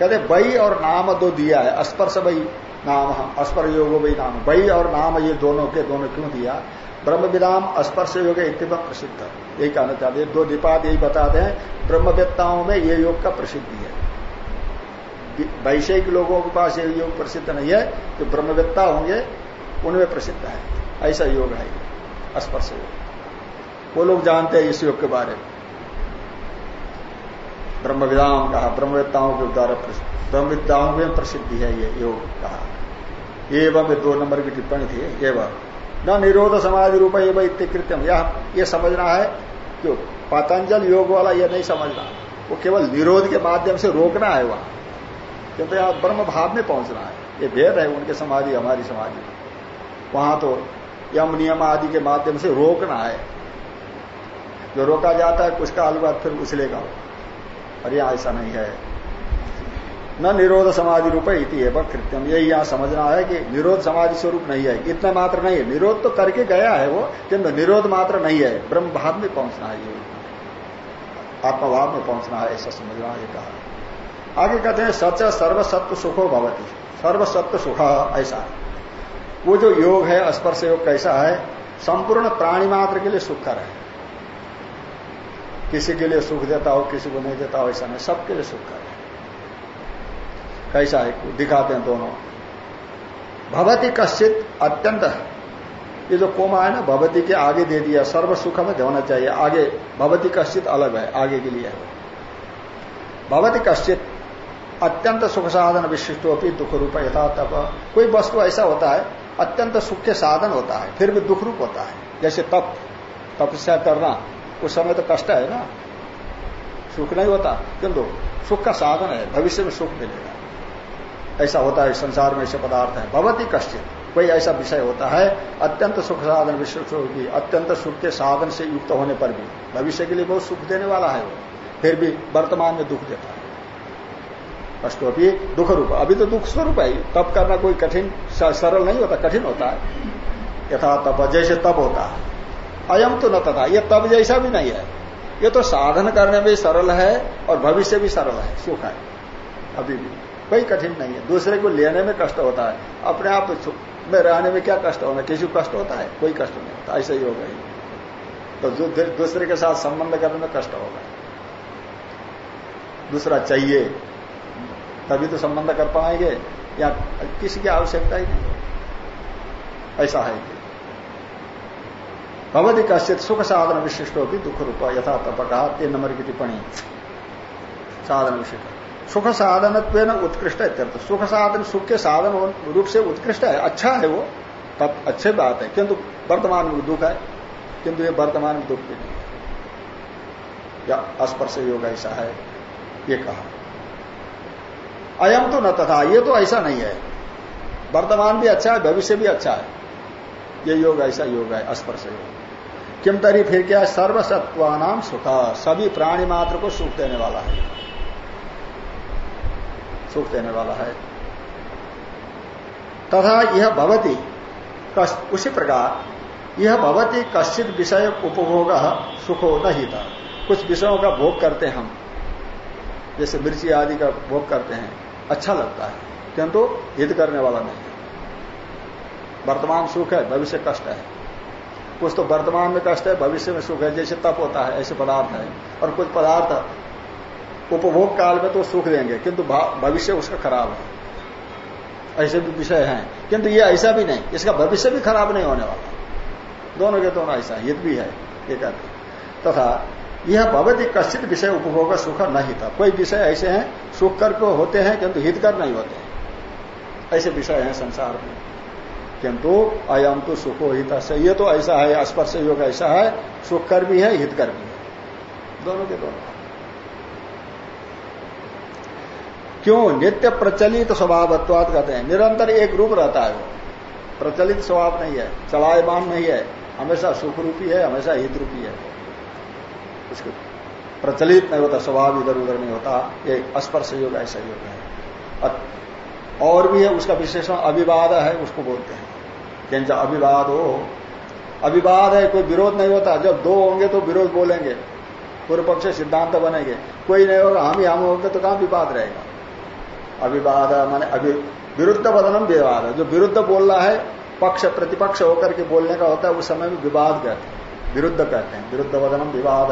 कहते वही और नाम दो दिया है स्पर्श वही नाम अस्पर योग वही नाम। वही और नाम ये दोनों के दोनों क्यों दिया? ब्रह्म विदाम स्पर्श योग इतम प्रसिद्ध। यही कहना चाहते दो दीपाद यही बताते हैं, ब्रह्मवेत्ताओं में ये योग का प्रसिद्धि है। वैषयिक लोगों के पास ये योग प्रसिद्ध नहीं है, जो ब्रह्मवेत्ता होंगे, उनमें प्रसिद्ध है। ऐसा योग है स्पर्श योग। वो लोग जानते हैं इस योग के बारे में। ब्रह्मविदाम कहा ब्रह्मविद्ताओं के द्वारा ब्रह्मविद्याओं में प्रसिद्धि है ये योग कहा। एवं दो नंबर की टिप्पणी थी एवं न निरोध समाधि रूप एवं इत्यकृत्यम यह, ये समझना है क्यों? पतंजल योग वाला यह नहीं समझना। वो केवल निरोध के माध्यम से रोकना है वहाँ। क्योंकि यहाँ ब्रह्म भाव में पहुँचना है। ये भेद है उनके समाधि, हमारी समाधि। वहाँ तो यम नियम आदि के माध्यम से रोकना है। जो रोका जाता है कुछ काल बाद फिर उछलेगा। और यहाँ ऐसा नहीं है। न निरोध समाधि रूप इति एवं कृत्यम। यही यहाँ समझना है कि निरोध समाधि स्वरूप नहीं है। इतना मात्र नहीं है। निरोध तो करके गया है वो, किंतु निरोध मात्र नहीं है। ब्रह्म भाव में पहुँचना है ये। आत्मभाव में पहुँचना है, ऐसा समझना है कहा आगे कहते हैं, सच सर्वसत्व सुखो भवती। सर्वसत्व सुख, ऐसा। वो जो योग है, स्पर्श योग कैसा है, संपूर्ण प्राणी मात्र के लिए सुख है। किसी के लिए सुख देता हो, किसी को नहीं देता हो, ऐसा नहीं, सबके लिए सुख है। कैसा है? दिखाते हैं दोनों। भवती कश्चित अत्यंत ये जो कोमा है ना, भवती के आगे दे दिया, सर्व सुख में होना चाहिए। आगे, भवती कश्चित अलग है, आगे के लिए। भवती कश्चित अत्यंत सुख साधन विशिष्टोपी दुख रूप यथा तप। कोई वस्तु ऐसा होता है अत्यंत सुख के साधन होता है, फिर भी दुख रूप होता है। जैसे तप तपस्या करना उस समय तो कष्ट है ना। सुख नहीं होता। किंतु सुख का साधन है, भविष्य में सुख मिलेगा। ऐसा होता है, संसार में ऐसे पदार्थ है। भगवती कष्ट कोई ऐसा विषय होता है, अत्यंत सुख साधन विशिष्ट होगी अत्यंत सुख के साधन से युक्त होने पर भी, भविष्य के लिए बहुत सुख देने वाला है वो। फिर भी वर्तमान में दुख देता है। कष्ट भी दुख रूप अभी तो दुख स्वरूप है। तप करना कोई कठिन सरल नहीं होता, कठिन होता है। यथा तप जैसे तप होता है। अयम तो न तथा। ये तप जैसा भी नहीं है। ये तो साधन करने में सरल है और भविष्य भी सरल है। सुख है। अभी भी। कोई कठिन नहीं है। दूसरे को लेने में कष्ट होता है। अपने आप में रहने में क्या कष्ट होना? किसी को कष्ट होता है? कोई कष्ट नहीं होता। ऐसा ही होगा तो दूसरे के साथ संबंध करने में कष्ट होगा। दूसरा चाहिए। तभी तो संबंध कर पाएँगे, या किसी की आवश्यकता ही नहीं ऐसा है कि भगवती कश्चित सुख साधन विशिष्ट होगी दुख रूप यथा तप कहा तीन नंबर की टिप्पणी। साधन विशिष्ट। सुख साधन उत्कृष्ट है सुख साधन सुख के साधन रूप से उत्कृष्ट है अच्छा है वो तब अच्छे बात है। किंतु वर्तमान में दुख है, किंतु ये वर्तमान में दुख भी नहीं या स्पर्श योग ऐसा है, ये कहा। अयम तो न तथा, ये तो ऐसा नहीं है। वर्तमान भी अच्छा है, भविष्य भी अच्छा है। ये योग ऐसा योग है स्पर्श योग। किम तरी फिर क्या सर्वसत्वानाम सुख, सभी प्राणी मात्र को सुख देने वाला है। सुख देने वाला है। तथा यह भवती उसी प्रकार, यह भवती कश्चित विषय उपभोग सुखो नहीं था कुछ विषयों का भोग करते हम, जैसे मिर्ची आदि का भोग करते हैं। अच्छा लगता है, किंतु हित करने वाला नहीं है। वर्तमान सुख है, भविष्य कष्ट है। कुछ तो वर्तमान में कष्ट है, भविष्य में सुख है, जैसे तप होता है, ऐसे पदार्थ है। और कुछ पदार्थ उपभोग काल में तो सुख देंगे, किंतु भविष्य उसका खराब है। ऐसे भी विषय हैं। किंतु ये ऐसा भी नहीं, इसका भविष्य भी खराब नहीं होने वाला। दोनों के दोनों ऐसा हित भी है, ये कहते तथा यह भगवती कश्चित विषय उपभोग सुख नहीं था। कोई विषय ऐसे हैं, सुख कर को होते हैं, किंतु हित कर नहीं होते। हैं ऐसे विषय हैं संसार में। किंतु अयम तो सुखो हित ये तो ऐसा है, स्पर्श योग ऐसा है, सुख कर भी है, हित कर भी है। दोनों के दोनों। क्यों? नित्य प्रचलित स्वभावत्वाद कहते हैं। निरंतर एक रूप रहता है वो। प्रचलित स्वभाव नहीं है। चलायमान नहीं है। हमेशा सुख रूपी है, हमेशा हित रूपी है। उसके प्रचलित नहीं होता, स्वभाव इधर उधर नहीं होता, ये स्पर्श योग ऐसा योग है। और भी है, उसका विशेषण अभिवाद है, उसको बोलते हैं। किंच अभिवाद हो अभिवाद है, कोई विरोध नहीं होता। जब दो होंगे तो विरोध बोलेंगे पूर्व पक्ष सिद्धांत बनेंगे। कोई नहीं होगा, हम ही हम होंगे तो कहाँ विवाद रहेगा? अभिवाद माने अभि विरुद्ध बदनम विवाद है। जो विरुद्ध बोल रहा है, पक्ष, प्रतिपक्ष होकर के बोलने का होता है, उस समय में विवाद कहते हैं। विरुद्ध कहते हैं विरुद्ध बदनम विवाद।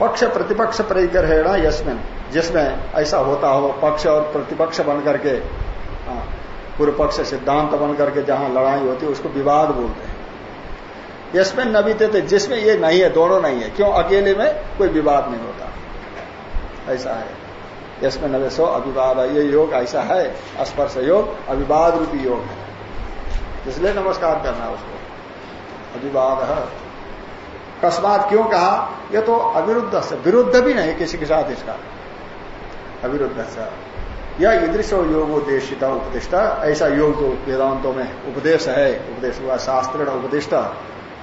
पक्ष प्रतिपक्ष परिग्रहेण यशमिन जिसमें ऐसा होता हो पक्ष और प्रतिपक्ष बन करके हाँ, पूर्व पक्ष सिद्धांत बन करके जहाँ लड़ाई होती है उसको विवाद बोलते हैं। इसमें नबीते थे जिसमें ये नहीं है दोनों नहीं है क्यों? अकेले में कोई विवाद नहीं होता। ऐसा है। यशमिन नवे सो अभिवाद ये योग ऐसा है स्पर्श योग अभिवाद रूपी योग है। इसलिए नमस्कार करना उसको। अभिवाद। है अकस्मात क्यों कहा? ये तो अविरुद्ध से, विरुद्ध भी नहीं किसी के साथ इसका। अविरुद्ध से। यह ईदृश योगोदेशिता उपदिष्टा। ऐसा योग जो वेदांतों में उपदेश है, उपदेश हुआ शास्त्र उपदिष्टा।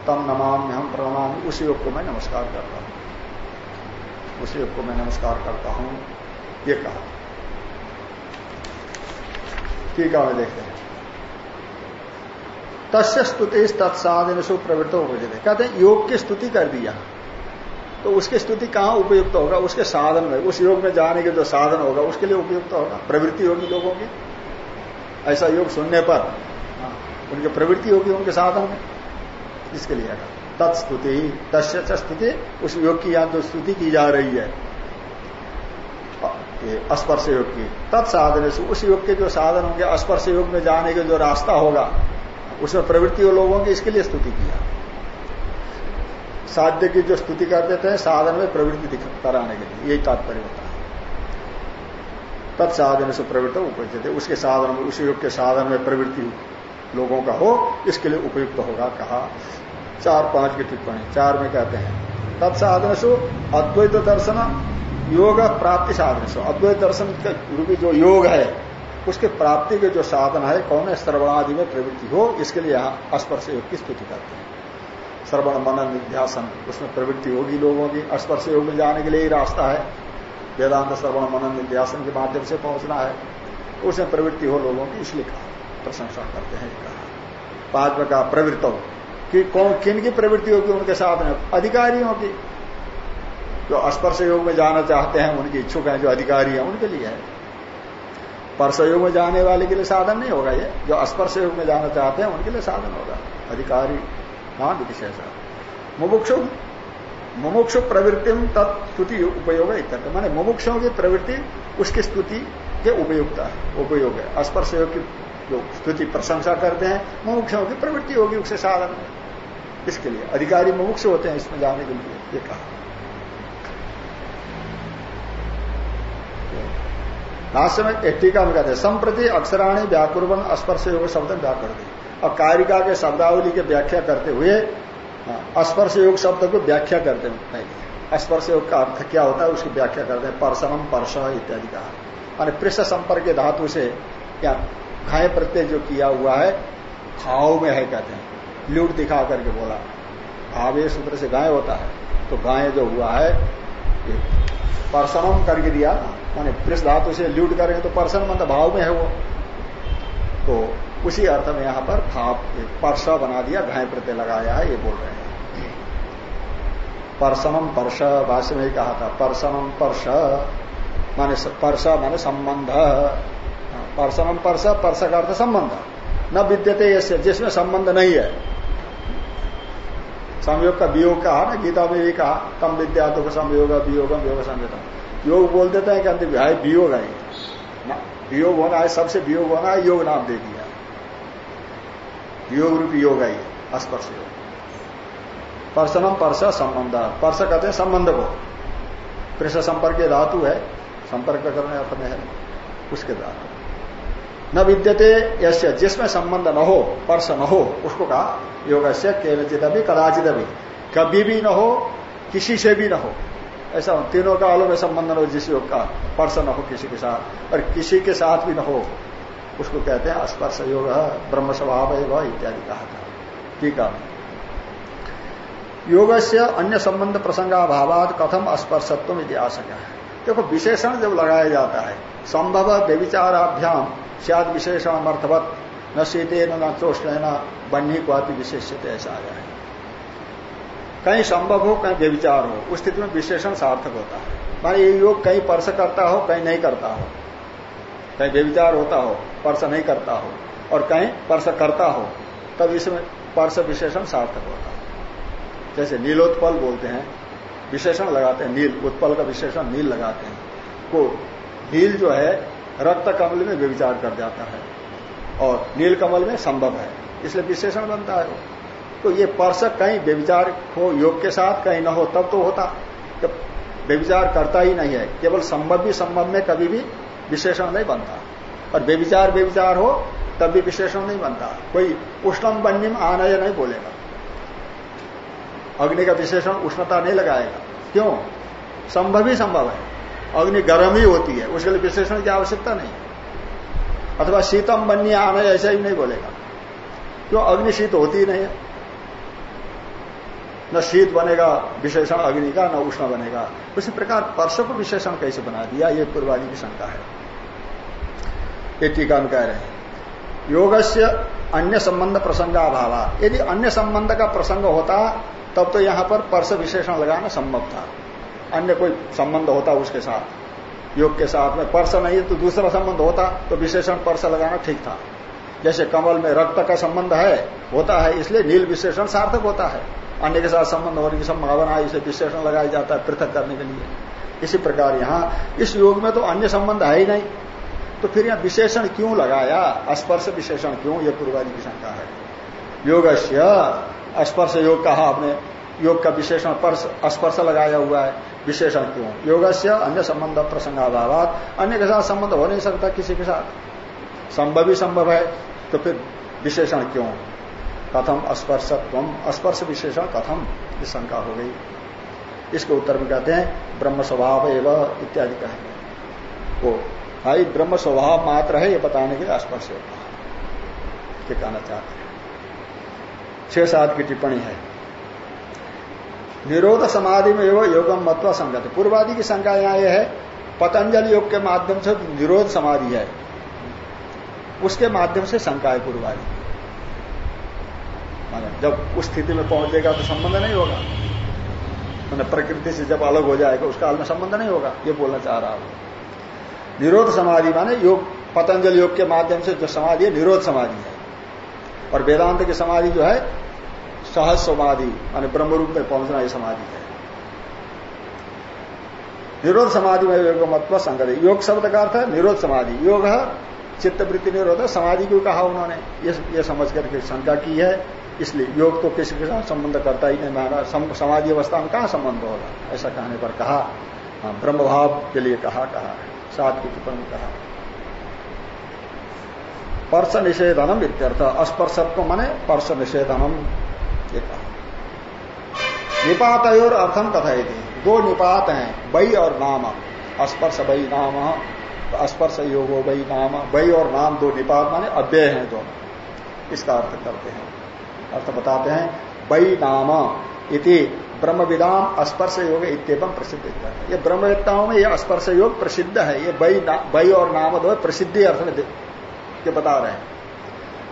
तम नमाम हम प्रणाम उस योग को मैं नमस्कार करता हूँ। उस योग को मैं नमस्कार करता हूँ। ये कहा। ठीक है देखते हैं। तस्य स्तुति तत्साधन सुप्रवृत्त हो कहते हैं, योग की स्तुति कर दिया। तो उसकी स्तुति कहाँ उपयुक्त होगा? उसके साधन में। उस योग में जाने के जो साधन होगा, उसके लिए उपयुक्त होगा? प्रवृत्ति होगी लोगों की। ऐसा योग सुनने पर उनकी प्रवृत्ति होगी उनके साधन में। इसके लिए तत्स्तुति, तस्य स्तुति, उस योग की यहाँ जो स्तुति की जा रही है स्पर्श योग की। तत्साधन उस योग के जो साधन होंगे स्पर्श योग में जाने के जो रास्ता होगा उसमें प्रवृत्ति हो लोगों की इसके लिए स्तुति किया। साध्य की जो स्तुति कर देते हैं साधन में प्रवृत्ति कराने के लिए, यही तात्पर्य होता है। तत्साधन से प्रवृत्त उपयुक्त उसके साधन में, उस युग के साधन में प्रवृत्ति लोगों का हो, इसके लिए उपयुक्त होगा, कहा। चार पाँच की टिप्पणी, चार में कहते हैं तत्साधन सु अद्वैत दर्शन योग प्राप्ति साधन सु। अद्वैत दर्शन रूपी जो योग है उसके प्राप्ति के जो साधन है, कौन है? श्रवणादि में प्रवृत्ति हो, इसके लिए यहाँ स्पर्श योग की स्तुति करते हैं। श्रवण, मनन, निध्यासन, उसमें प्रवृत्ति होगी लोगों की। स्पर्श योग में जाने के लिए ही रास्ता है। वेदांत श्रवण, मनन, निध्यासन के माध्यम से पहुँचना है। उसमें प्रवृत्ति हो लोगों की, इसलिए कहा, प्रशंसा करते हैं, कहा। पाँच में कहा, प्रवृत्त हो। कि कौन, किन की प्रवृत्ति होगी? उनके साथ में अधिकारियों की। जो स्पर्श योग में जाना चाहते हैं, उनकी इच्छुक हैं, जो अधिकारी हैं, उनके लिए है। स्पर्श योग में जाने वाले के लिए साधन नहीं होगा ये। जो स्पर्श योग में जाना चाहते हैं, उनके लिए साधन होगा। अधिकारी हाँ विशेष मुमुक्षु मुमुक्षु प्रवृत्ति तत्स्तुति उपयोग है माने मुमुक्षों की प्रवृत्ति, उसकी स्तुति के उपयुक्त है, उपयोग है। स्पर्श योग की जो स्तुति, प्रशंसा करते हैं मुमुक्षों की प्रवृत्ति होगी, उससे साधन इसके लिए अधिकारी मुमुक्ष होते हैं इसमें जाने के लिए, ये कहा। भाष्य में एक टीका में कहते हैं संप्रति अक्षराणी व्याकुर्वन स्पर्श योग शब्द व्याकर दी और कारिका के शब्दावली के व्याख्या करते हुए हाँ, स्पर्श योग शब्द को व्याख्या करते हैं। स्पर्श योग का अर्थ क्या होता है उसकी व्याख्या करते हैं परसनम परस इत्यादि का मान पृष्ठ संपर्क धातु से क्या घाय प्रत्यय जो किया हुआ है भाव में है कहते हैं। लूट दिखा करके बोला भावे सूत्र से गाय होता है। तो गाय जो हुआ है परसनम करके दिया माने पृष्ठ धातु से लूट करेंगे तो परसन मतलब भाव में है वो। तो उसी अर्थ में यहाँ पर भाव परसा बना दिया, घाय प्रत्यय लगाया है, ये बोल रहे हैं। परसनम परस भाष्य में कहा था, परसनम परस माने परसा माने संबंध। परसनम परस परस का अर्थ संबंध। न विद्यते ऐसे जिसमें संबंध नहीं है। संयोग का वियोग कहा ना, गीता में भी कहा, तम विद्या तो संयोग, वियोग योग संगत योग बोल देते हैं अंत भाई वियोग है। वियोग होना है, सबसे वियोग होना है, योग नाम दे दिया। योग रूपी योग है स्पर्श योग। परसनम परस संबंध। परस कहते हैं संबंध को। कृष्ण संपर्क धातु है, संपर्क करने अर्थ में है, उसके धातु। न विद्यते यश्य जिसमें संबंध न हो परस न हो, उसको कहा योग से केवचित अभी कदाचित अभी कभी भी न हो, किसी से भी न हो। ऐसा तीनों का में संबंध न हो जिस योग का स्पर्श न हो किसी के साथ, और किसी के साथ भी न हो, उसको कहते हैं स्पर्श योग, ब्रह्म स्वभाव इत्यादि कहा था। ठीक है। योग से अन्य संबंध प्रसंगाभावाद कथम स्पर्शत्व इतिहास है। देखो, विशेषण जब लगाया जाता है, संभव व्यविचाराभ्याम सियाद विशेषण अर्थवत न शीते न चोष्ण न बन्ही को विशेष ऐसा आया है। कहीं संभव हो, कहीं व्यविचार हो, उस स्थिति में विशेषण सार्थक होता है। मान ये योग कहीं पर्श करता हो, कहीं नहीं करता हो। कहीं व्यविचार होता हो पर्श नहीं करता हो, और कहीं पर्श करता हो, तब इसमें पर्श विशेषण सार्थक होता है। जैसे नीलोत्पल बोलते हैं विशेषण लगाते हैं, नील, उत्पल का विशेषण नील लगाते हैं। को नील जो है, रक्त कमल में व्यविचार कर जाता है, और नील कमल में संभव है, इसलिए विशेषण बनता है तो ये पर्श कहीं व्यविचार हो, योग के साथ कहीं ना हो, तब तो होता। जब व्यविचार करता ही नहीं है, केवल संभव भी संभव में कभी भी विशेषण नहीं बनता। और व्यविचार व्यविचार हो, तब भी विशेषण नहीं बनता। कोई उष्णम बन्यम आनय नहीं बोलेगा। अग्नि का विशेषण उष्णता नहीं लगाएगा। क्यों? संभव ही संभव है। अग्नि गर्म ही होती है, उसके लिए विशेषण की आवश्यकता नहीं। अथवा शीतम बन्य आना ऐसा ही नहीं बोलेगा। क्यों? अग्नि शीत होती ही नहीं है। न शीत बनेगा, विशेषण अग्नि का न उष्ण बनेगा। उसी प्रकार पर्श को विशेषण कैसे बना दिया, ये पूर्वादि की शंका है। ये टीका में कह रहे हैं। योग से अन्य संबंध प्रसंग अभाव यदि अन्य संबंध का प्रसंग होता, तब तो यहाँ पर पर्श विशेषण लगाना संभव था। अन्य कोई संबंध होता उसके साथ, योग के साथ में पर्श नहीं तो दूसरा संबंध होता तो विशेषण पर्श लगाना ठीक था। जैसे कमल में रक्त का संबंध है, होता है, इसलिए नील विशेषण सार्थक होता है। अन्य के साथ संबंध होने की संभावना है, इसे विशेषण लगाया जाता है पृथक करने के लिए। इसी प्रकार यहाँ, इस योग में तो अन्य संबंध है ही नहीं। तो फिर यहाँ विशेषण क्यों लगाया? स्पर्श विशेषण क्यों? ये पूर्वाजी की शंका है। योग स्पर्श योग कहा आपने, योग का विशेषण स्पर्श लगाया हुआ है, विशेषण क्यों? योग अन्य संबंध प्रसंगाभाव अन्य के साथ संबंध हो नहीं सकता किसी के साथ। संभव ही संभव है तो फिर विशेषण क्यों? कथम स्पर्शत्व स्पर्श विशेषण कथम। ये शंका हो गई। इसके उत्तर में कहते हैं ब्रह्म स्वभाव एवं इत्यादि कहेंगे। वो भाई ब्रह्म स्वभाव मात्र है ये बताने के लिए स्पर्श है। कहना चाहते हैं। छह सात की टिप्पणी है। निरोध समाधि में एवं योगम मत्व संगत। पूर्वादि की शंका यहाँ यह है, पतंजलि योग के माध्यम से निरोध समाधि है। उसके माध्यम से शंका है पूर्वादि। माने जब उस स्थिति में पहुंचेगा तो संबंध नहीं होगा। मैंने प्रकृति से जब अलग हो जाएगा उसका काल में संबंध नहीं होगा ये बोलना चाह रहा हूँ। निरोध समाधि माने योग पतंजल योग के माध्यम से जो समाधि है निरोध समाधि है। और वेदांत की समाधि जो है सहज समाधि माने ब्रह्म रूप में पहुँचना ये समाधि है। निरोध समाधि में योग मत्व संगत योग शब्द का अर्थ है निरोध समाधि। योग चित्त वृत्ति निरोध। है समाधि क्यों कहा उन्होंने ये, ये समझ करके शंका की है। इसलिए योग तो किसी के साथ संबंध करता ही नहीं माना समाधि अवस्था में कहा संबंध होगा? ऐसा कहने पर कहा हाँ ब्रह्म भाव के लिए कहा कहा, सात की टिप्पणी कहा। पर्श निषेधनम इत्यर्थ, अस्पर्शत्व मने पर्श निषेधनम, ये कहा। निपात और अर्थम कथा दो निपात हैं बई और नाम। स्पर्श बई नाम स्पर्श योगो बई नाम बई और नाम दो निपात माने अव्यय हैं दोनों। इसका अर्थ करते हैं। अर्थ बताते हैं बई नाम इति ब्रह्म विदाम स्पर्श योग इतम प्रसिद्ध ये ब्रह्मवेत्ताओं में ये स्पर्श योग प्रसिद्ध है, ये बई बई और नाम दो प्रसिद्धि अर्थ में ये बता रहे हैं।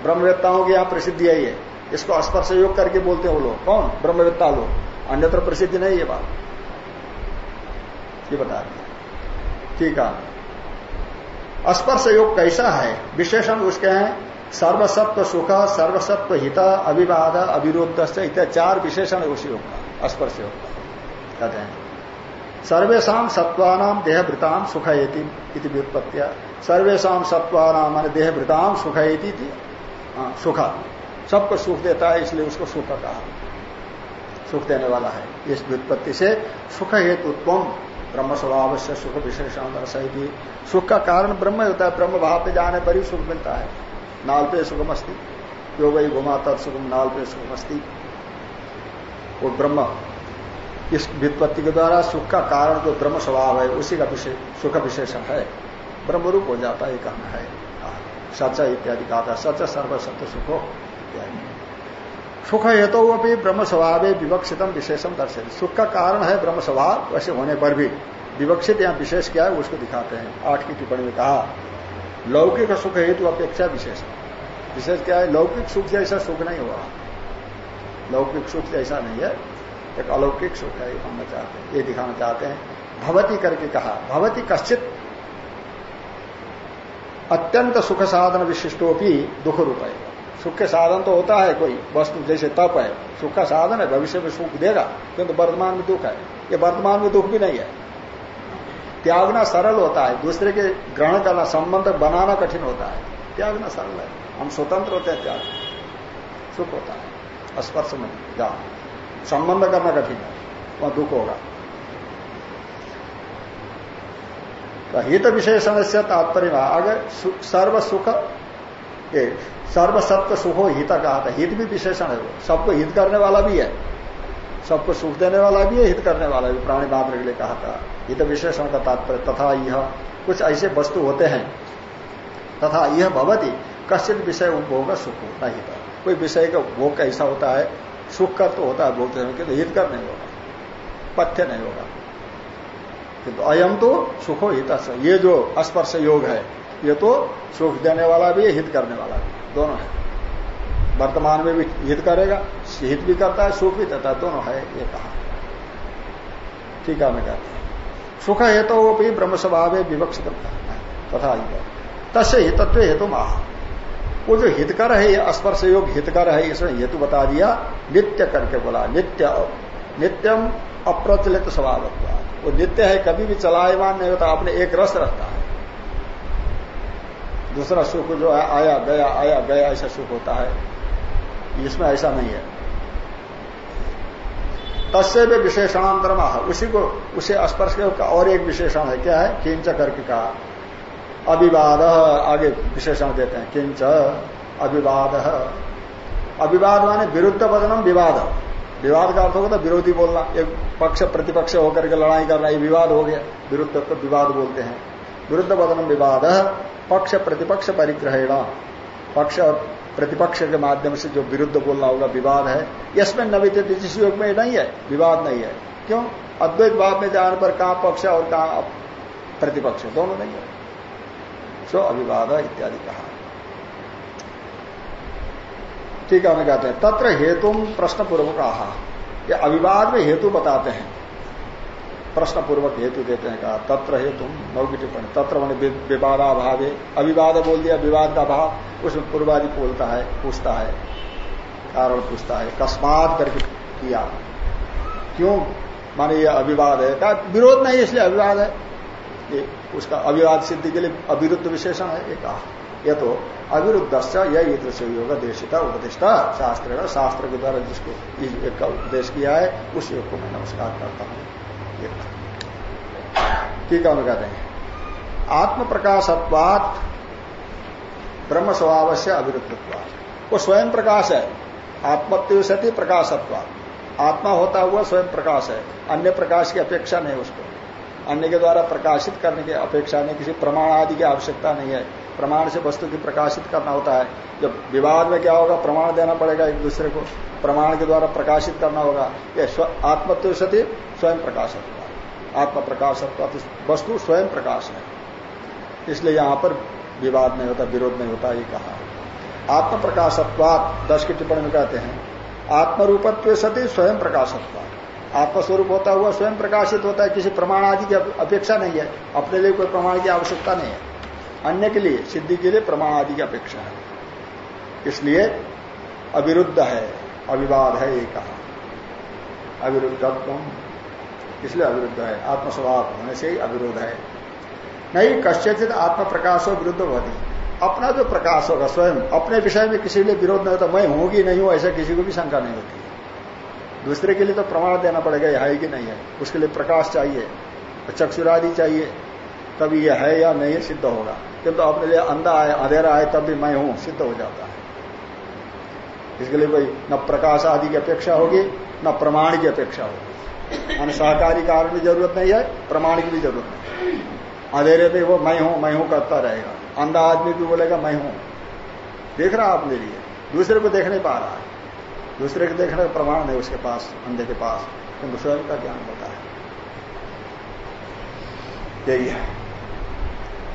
ब्रह्मवेत्ताओं की यहाँ प्रसिद्धि है ये, इसको स्पर्श योग करके बोलते हैं वो लोग। कौन? ब्रह्मवेत्ता लोग। अन्यत्र प्रसिद्धि नहीं ये बात। ये बता रहे ठीक है। स्पर्श योग कैसा है? विशेषण उसके हैं सर्वसत्व सुख सर्वसत्व हित अभिवाद अविरोध इत्यादि चार विशेषण उस का स्पर्श होगा कहते हैं सर्वेशा सत्वानाम देहभृताम सुख इति व्युत्पत्तिया। सर्वेशा सत्वानाम मान देहभृताम सुख हाँ, सुख। सबको सुख देता है इसलिए उसको सुख कहा। सुख देने वाला है इस व्युत्पत्ति से सुख हेतुत्व ब्रह्म स्वभाव से सुख विशेषण दर्शाई सुख का कारण ब्रह्म होता है ब्रह्म भाव पे जाने पर ही सुख मिलता है। नाल पे सुखम अस्थि योग ही घुमा तत्सुखम नाल पे सुखम अस्थि वो ब्रह्म, इस व्युत्पत्ति के द्वारा सुख का कारण जो ब्रह्म स्वभाव है, उसी का सुख विशेषण है। ब्रह्म रूप हो जाता है कहना है। सच इत्यादि कहा था सच सर्व सत्य सुखो इत्यादि। सुख हेतु तो अभी ब्रह्म स्वभाव विवक्षितम विशेषम दर्शित सुख का कारण है ब्रह्म स्वभाव, वैसे होने पर भी। विवक्षित यहाँ विशेष क्या है, उसको दिखाते हैं। आठ की टिप्पणी में कहा लौकिक सुख हेतु अपेक्षा विशेष विशेष क्या है? लौकिक सुख जैसा सुख नहीं हुआ लौकिक सुख जैसा नहीं है, एक अलौकिक सुख है हम चाहते हैं, ये दिखाना चाहते हैं। भवती करके कहा, भवती कश्चित अत्यंत सुख साधन विशिष्टों की दुख रूप है सुख के साधन तो होता है कोई, वस्तु जैसे तप है, सुख का साधन है, भविष्य में सुख देगा, किंतु वर्तमान में दुख है। ये वर्तमान में दुख भी नहीं है। त्यागना सरल होता है, दूसरे के ग्रहण करना, संबंध बनाना कठिन होता है। त्यागना सरल है। हम स्वतंत्र होते हैं त्याग। सुख होता है। स्पर्श में जा संबंध करना कठिन है। वहाँ दुख होगा। तो हित विशेषण से तात्पर्य अगर सर्व सुख सर्वसत्व सुखो हित कहा था हित भी विशेषण है वो। सबको हित करने वाला भी है। सबको सुख देने वाला भी है, हित करने वाला भी प्राणी मात्र के लिए कहा था। हित विशेषण का तात्पर्य, तथा यह, कुछ ऐसे वस्तु होते हैं। तथा यह भवती, कश्चित विषय उपभोग सुख होता हित कोई विषय का भोग कैसा होता है? सुख का तो होता है भोगते हैं किंतु हित कर नहीं होगा। पथ्य नहीं होगा। किंतु अयम तो सुखो हित ये जो स्पर्श योग है, ये तो सुख देने वाला भी है, हित करने वाला भी दोनों है। वर्तमान में भी हित करेगा, हित भी करता है, सुख भी देता है। दोनों है, ये कहा। ठीक है, मैं कहता हूँ। सुख हेतु तो भी ब्रह्म स्वभाव विवक्षित। तथा तस्य हितत्व हेतु माह वो जो हितकर है स्पर्श योग हितकर है इसमें हेतु बता दिया, नित्य करके बोला, नित्य नित्यम अप्रचलित स्वभाव वो नित्य है, कभी भी चलायमान नहीं होता अपने एक रस रहता है। दूसरा सुख जो है, आया, गया आया, गया, ऐसा सुख होता है। इसमें ऐसा नहीं है। तस्य भी विशेषणांतर उसी को, उसे स्पर्श के और एक विशेषण है। क्या है? किंच करके कहा। अविवाद आगे विशेषण देते हैं। किंच, अभिवाद। अभिवाद माने विरुद्ध बदनम विवाद। विवाद का अर्थ होगा तो विरोधी बोलना। एक पक्ष, प्रतिपक्ष होकर के लड़ाई करना ये विवाद हो गया। विरुद्ध को विवाद बोलते हैं। विरुद्ध बदनम विवाद, पक्ष, प्रतिपक्ष परिग्रहेण। पक्ष और प्रतिपक्ष के माध्यम से जो विरुद्ध बोलना होगा, विवाद है। इसमें नवित जिस योग में नहीं है, विवाद नहीं है। क्यों? अद्वैत भाव में जाने पर कहा पक्ष है और कहा प्रतिपक्ष है? दोनों नहीं है। सो अविवाद इत्यादि कहा। ठीक है, हमें कहते हैं, तत्र हेतु प्रश्न पूर्वक आहा ये अविवाद में हेतु बताते हैं। प्रश्न पूर्वक हेतु देते हैं, कहा, तत्र हेतु नौ की टिप्पणी, तत्र मैंने विवादाभाव अविवाद बोल दिया विवाद का भाव उसमें पूर्वादि बोलता है, पूछता है, कारण पूछता है, कस्मात करके किया। क्यों? माने ये अविवाद है। कहा, विरोध नहीं, इसलिए अविवाद है। ये उसका अविवाद सिद्धि के लिए अविरुद्ध विशेषण है, ये कहा। यह तो अविरुद्ध यह ईदृश योग देशिता, उपदिष्टा शास्त्र शास्त्र के द्वारा जिसको एक का उपदेश किया है, उस योग को मैं नमस्कार करता हूँ। ठीक है कहते हैं। आत्म प्रकाशत्वात ब्रह्म स्वभाव से अविरुद्धत्वात वो स्वयं प्रकाश है, आत्मत्व सती प्रकाशत्वात। आत्मा होता हुआ स्वयं प्रकाश है, अन्य प्रकाश की अपेक्षा नहीं उसको। अन्य के द्वारा प्रकाशित करने की अपेक्षा नहीं, किसी प्रमाण आदि की आवश्यकता नहीं है। प्रमाण से वस्तु की प्रकाशित करना होता है। जब विवाद में क्या होगा, प्रमाण देना पड़ेगा एक दूसरे को। प्रमाण के द्वारा प्रकाशित करना होगा। ये आत्मत्व सती स्वयं प्रकाशक आत्म प्रकाशत्व वस्तु स्वयं प्रकाश है। इसलिए यहाँ पर विवाद नहीं होता, विरोध नहीं होता, ये कहा। आत्म प्रकाशत्वात दस की टिप्पणी में कहते हैं, आत्मरूपत्व सती स्वयं प्रकाशत्व आत्मस्वरूप होता हुआ स्वयं प्रकाशित होता है, किसी प्रमाण आदि की अपेक्षा नहीं है, अपने लिए कोई प्रमाण की आवश्यकता नहीं है। अन्य के लिए, सिद्धि के लिए प्रमाण आदि की अपेक्षा है। इसलिए अविरुद्ध है, अविवाद है, ये कहा। अविरुद्धत्व इसलिए अविरुद्ध है? आत्मस्वभाव होने से ही अविरोध है। नहीं, कश्चित आत्म प्रकाश हो विरुद्ध होती। अपना जो प्रकाश होगा स्वयं, अपने विषय में किसी लिए विरोध नहीं होता, मैं हूँ कि नहीं हूँ, ऐसा किसी को भी शंका नहीं होती। दूसरे के लिए तो प्रमाण देना पड़ेगा, यह है कि नहीं है। उसके लिए प्रकाश चाहिए, चक्षुरादि चाहिए, तभी यह है या नहीं सिद्ध होगा। किंतु अपने लिए अंधा आए, अंधेरा आए, तब भी मैं हूँ, सिद्ध हो जाता है। इसके लिए भाई न प्रकाश आदि की अपेक्षा होगी, न प्रमाण की अपेक्षा होगी। मान सहकारी कारण की ज़रूरत नहीं है, प्रमाण की भी ज़रूरत नहीं अंधेरे में वो मैं हूँ मैं हूँ करता रहेगा। अंधा आदमी भी बोलेगा, मैं हूँ। देख रहा अपने लिए दूसरे को देख नहीं पा रहा है। दूसरे को देखने का प्रमाण नहीं उसके पास, अंधे के पास। किंतु स्वयं का ज्ञान होता है। यही है।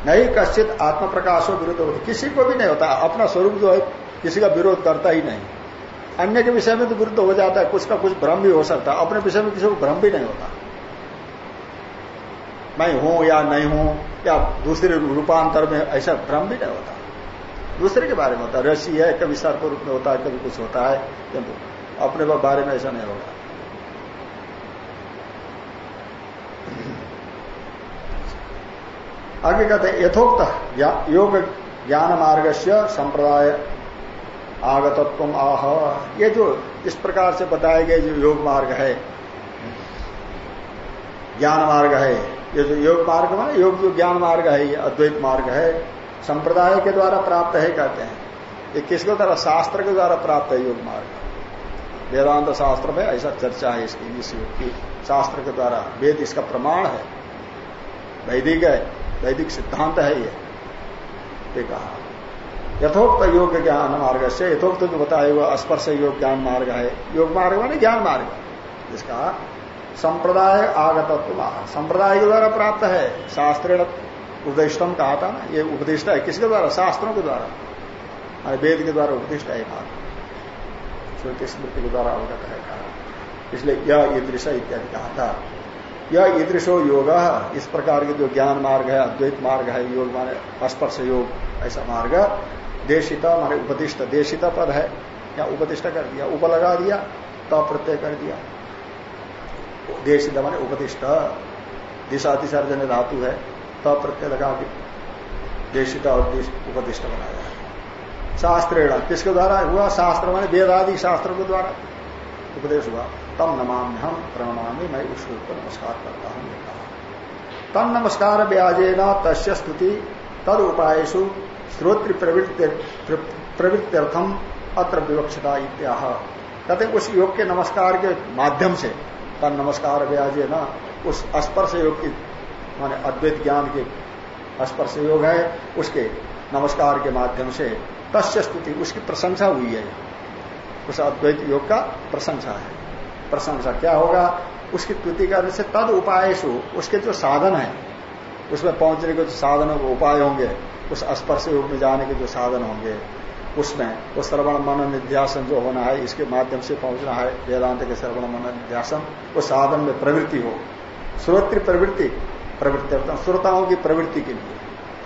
नहीं, कश्चित आत्म प्रकाश हो विरुद्ध होती किसी को भी नहीं होता। अपना स्वरूप जो है, किसी का विरोध करता ही नहीं। अन्य के विषय में तो विरुद्ध हो जाता है, कुछ का कुछ भ्रम भी हो सकता है। अपने विषय में किसी को भ्रम भी नहीं होता। मैं हूँ या नहीं हूँ, या दूसरे रूपांतर में ऐसा भ्रम भी नहीं होता। दूसरे के बारे में होता है। है, कभी सर्प रूप में होता है, कभी कुछ होता है किंतु अपने बारे में ऐसा नहीं होगा। आगे कहते हैं, यथोक्त योग ज्ञान मार्ग से संप्रदाय आगतत्व आह। ये जो इस प्रकार से बताए गए जो योग मार्ग है, ज्ञान मार्ग है, ये जो योग मार्ग है योग जो ज्ञान मार्ग है, ये अद्वैत मार्ग है, संप्रदाय के द्वारा प्राप्त है कहते हैं। ये किसके द्वारा? शास्त्र के द्वारा प्राप्त है योग मार्ग। वेदांत शास्त्र में ऐसा चर्चा है इसकी, इस योग की। शास्त्र के द्वारा वेद इसका प्रमाण है। वैदिक है, वैदिक सिद्धांत है ये कहा। यथोक्त योग ज्ञान मार्ग से यथोक्त जो बताया हुआ स्पर्श योग ज्ञान मार्ग है, योग मार्ग मानी ज्ञान मार्ग। इसका संप्रदाय आगतत्व संप्रदाय के द्वारा प्राप्त है। शास्त्र उपदिष्टम कहा था ना, ये उपदिष्ट है किसके द्वारा? शास्त्रों के द्वारा। वेद के द्वारा उपदिष्ट है बात श्रुति स्मृति के द्वारा अवगत है कहा। इसलिए यह ईदृश इत्यादि कहा था। यह ईदृशो योग, इस प्रकार के जो ज्ञान मार्ग है, अद्वैत मार्ग है, योग माने स्पर्श योग, ऐसा मार्ग देशिता माने उपदिष्ट। देशिता पद है। या उपदिष्ट कर दिया, उप लगा दिया, त प्रत्यय कर दिया। देशिता माने उपदिष्ट। दिशा दिशार्जन धातु है, त प्रत्यय लगा के देशिता और उपदिष्ट बनाया है। शास्त्रेण, किसके द्वारा हुआ? शास्त्र माने वेद आदि शास्त्र के द्वारा। उपदेश हुआ, तम नमाम्य हम प्रणमामी, मैं उस को नमस्कार करता हूँ तम नमस्कार ब्याजे न तस्य स्तुति तद उपायु श्रोत्र प्रवृत्त्यर्थम अत्र विवक्षता इत्याह। कहते उस योग के नमस्कार के माध्यम से, तन नमस्कार ब्याजे न उस स्पर्श योग की, माने अद्वैत ज्ञान के स्पर्श योग है, उसके नमस्कार के माध्यम से तस्य स्तुति, उसकी प्रशंसा हुई है। उस अद्वैत योग का प्रशंसा है। प्रशंसा क्या होगा? उसकी तुति करने से तद उपाय उसके जो साधन है, उसमें पहुँचने के जो साधन उपाय होंगे उस स्पर्श योग में जाने के जो साधन होंगे, उसमें वो श्रवण मन निध्यासन जो होना है, इसके माध्यम से पहुँचना है, वेदांत के श्रवण मन निध्यासन, वो साधन में प्रवृत्ति हो। श्रोत्र प्रवृत्ति प्रवृत्ति श्रोताओं की प्रवृत्ति के लिए।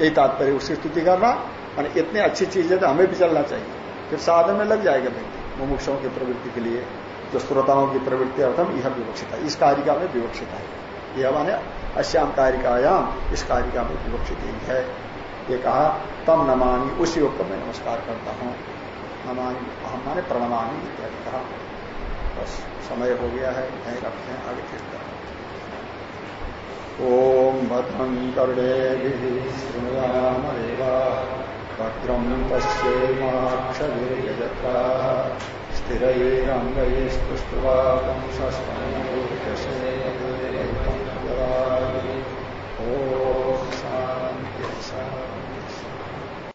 यही तात्पर्य उसकी स्तुति करना, और इतनी अच्छी चीज़ है तो हमें भी चलना चाहिए। फिर साधन में लग जाएगा व्यक्ति मुमुक्षों की प्रवृत्ति के लिए, जो श्रोताओं की प्रवृत्ति अर्थम यह विवक्षित है। इस कारिका में विवक्षित है। यह माने अश्याम कारिकायाम इस कारिका में विवक्षित है। ये कहा, तम नमानी उस योग को मैं नमस्कार करता हूँ। नमानी हम माने प्रणमानी इत्यादि कहा बस, समय हो गया है, यही रखते हैं, आगे फिर ओम भद्रं कर्णे श्रृणुयामेवा भद्रम पश्येमाक्षरा स्थिरैरङ्गैस्तुष्ट्वाकं सस्मैर्दशे ॐ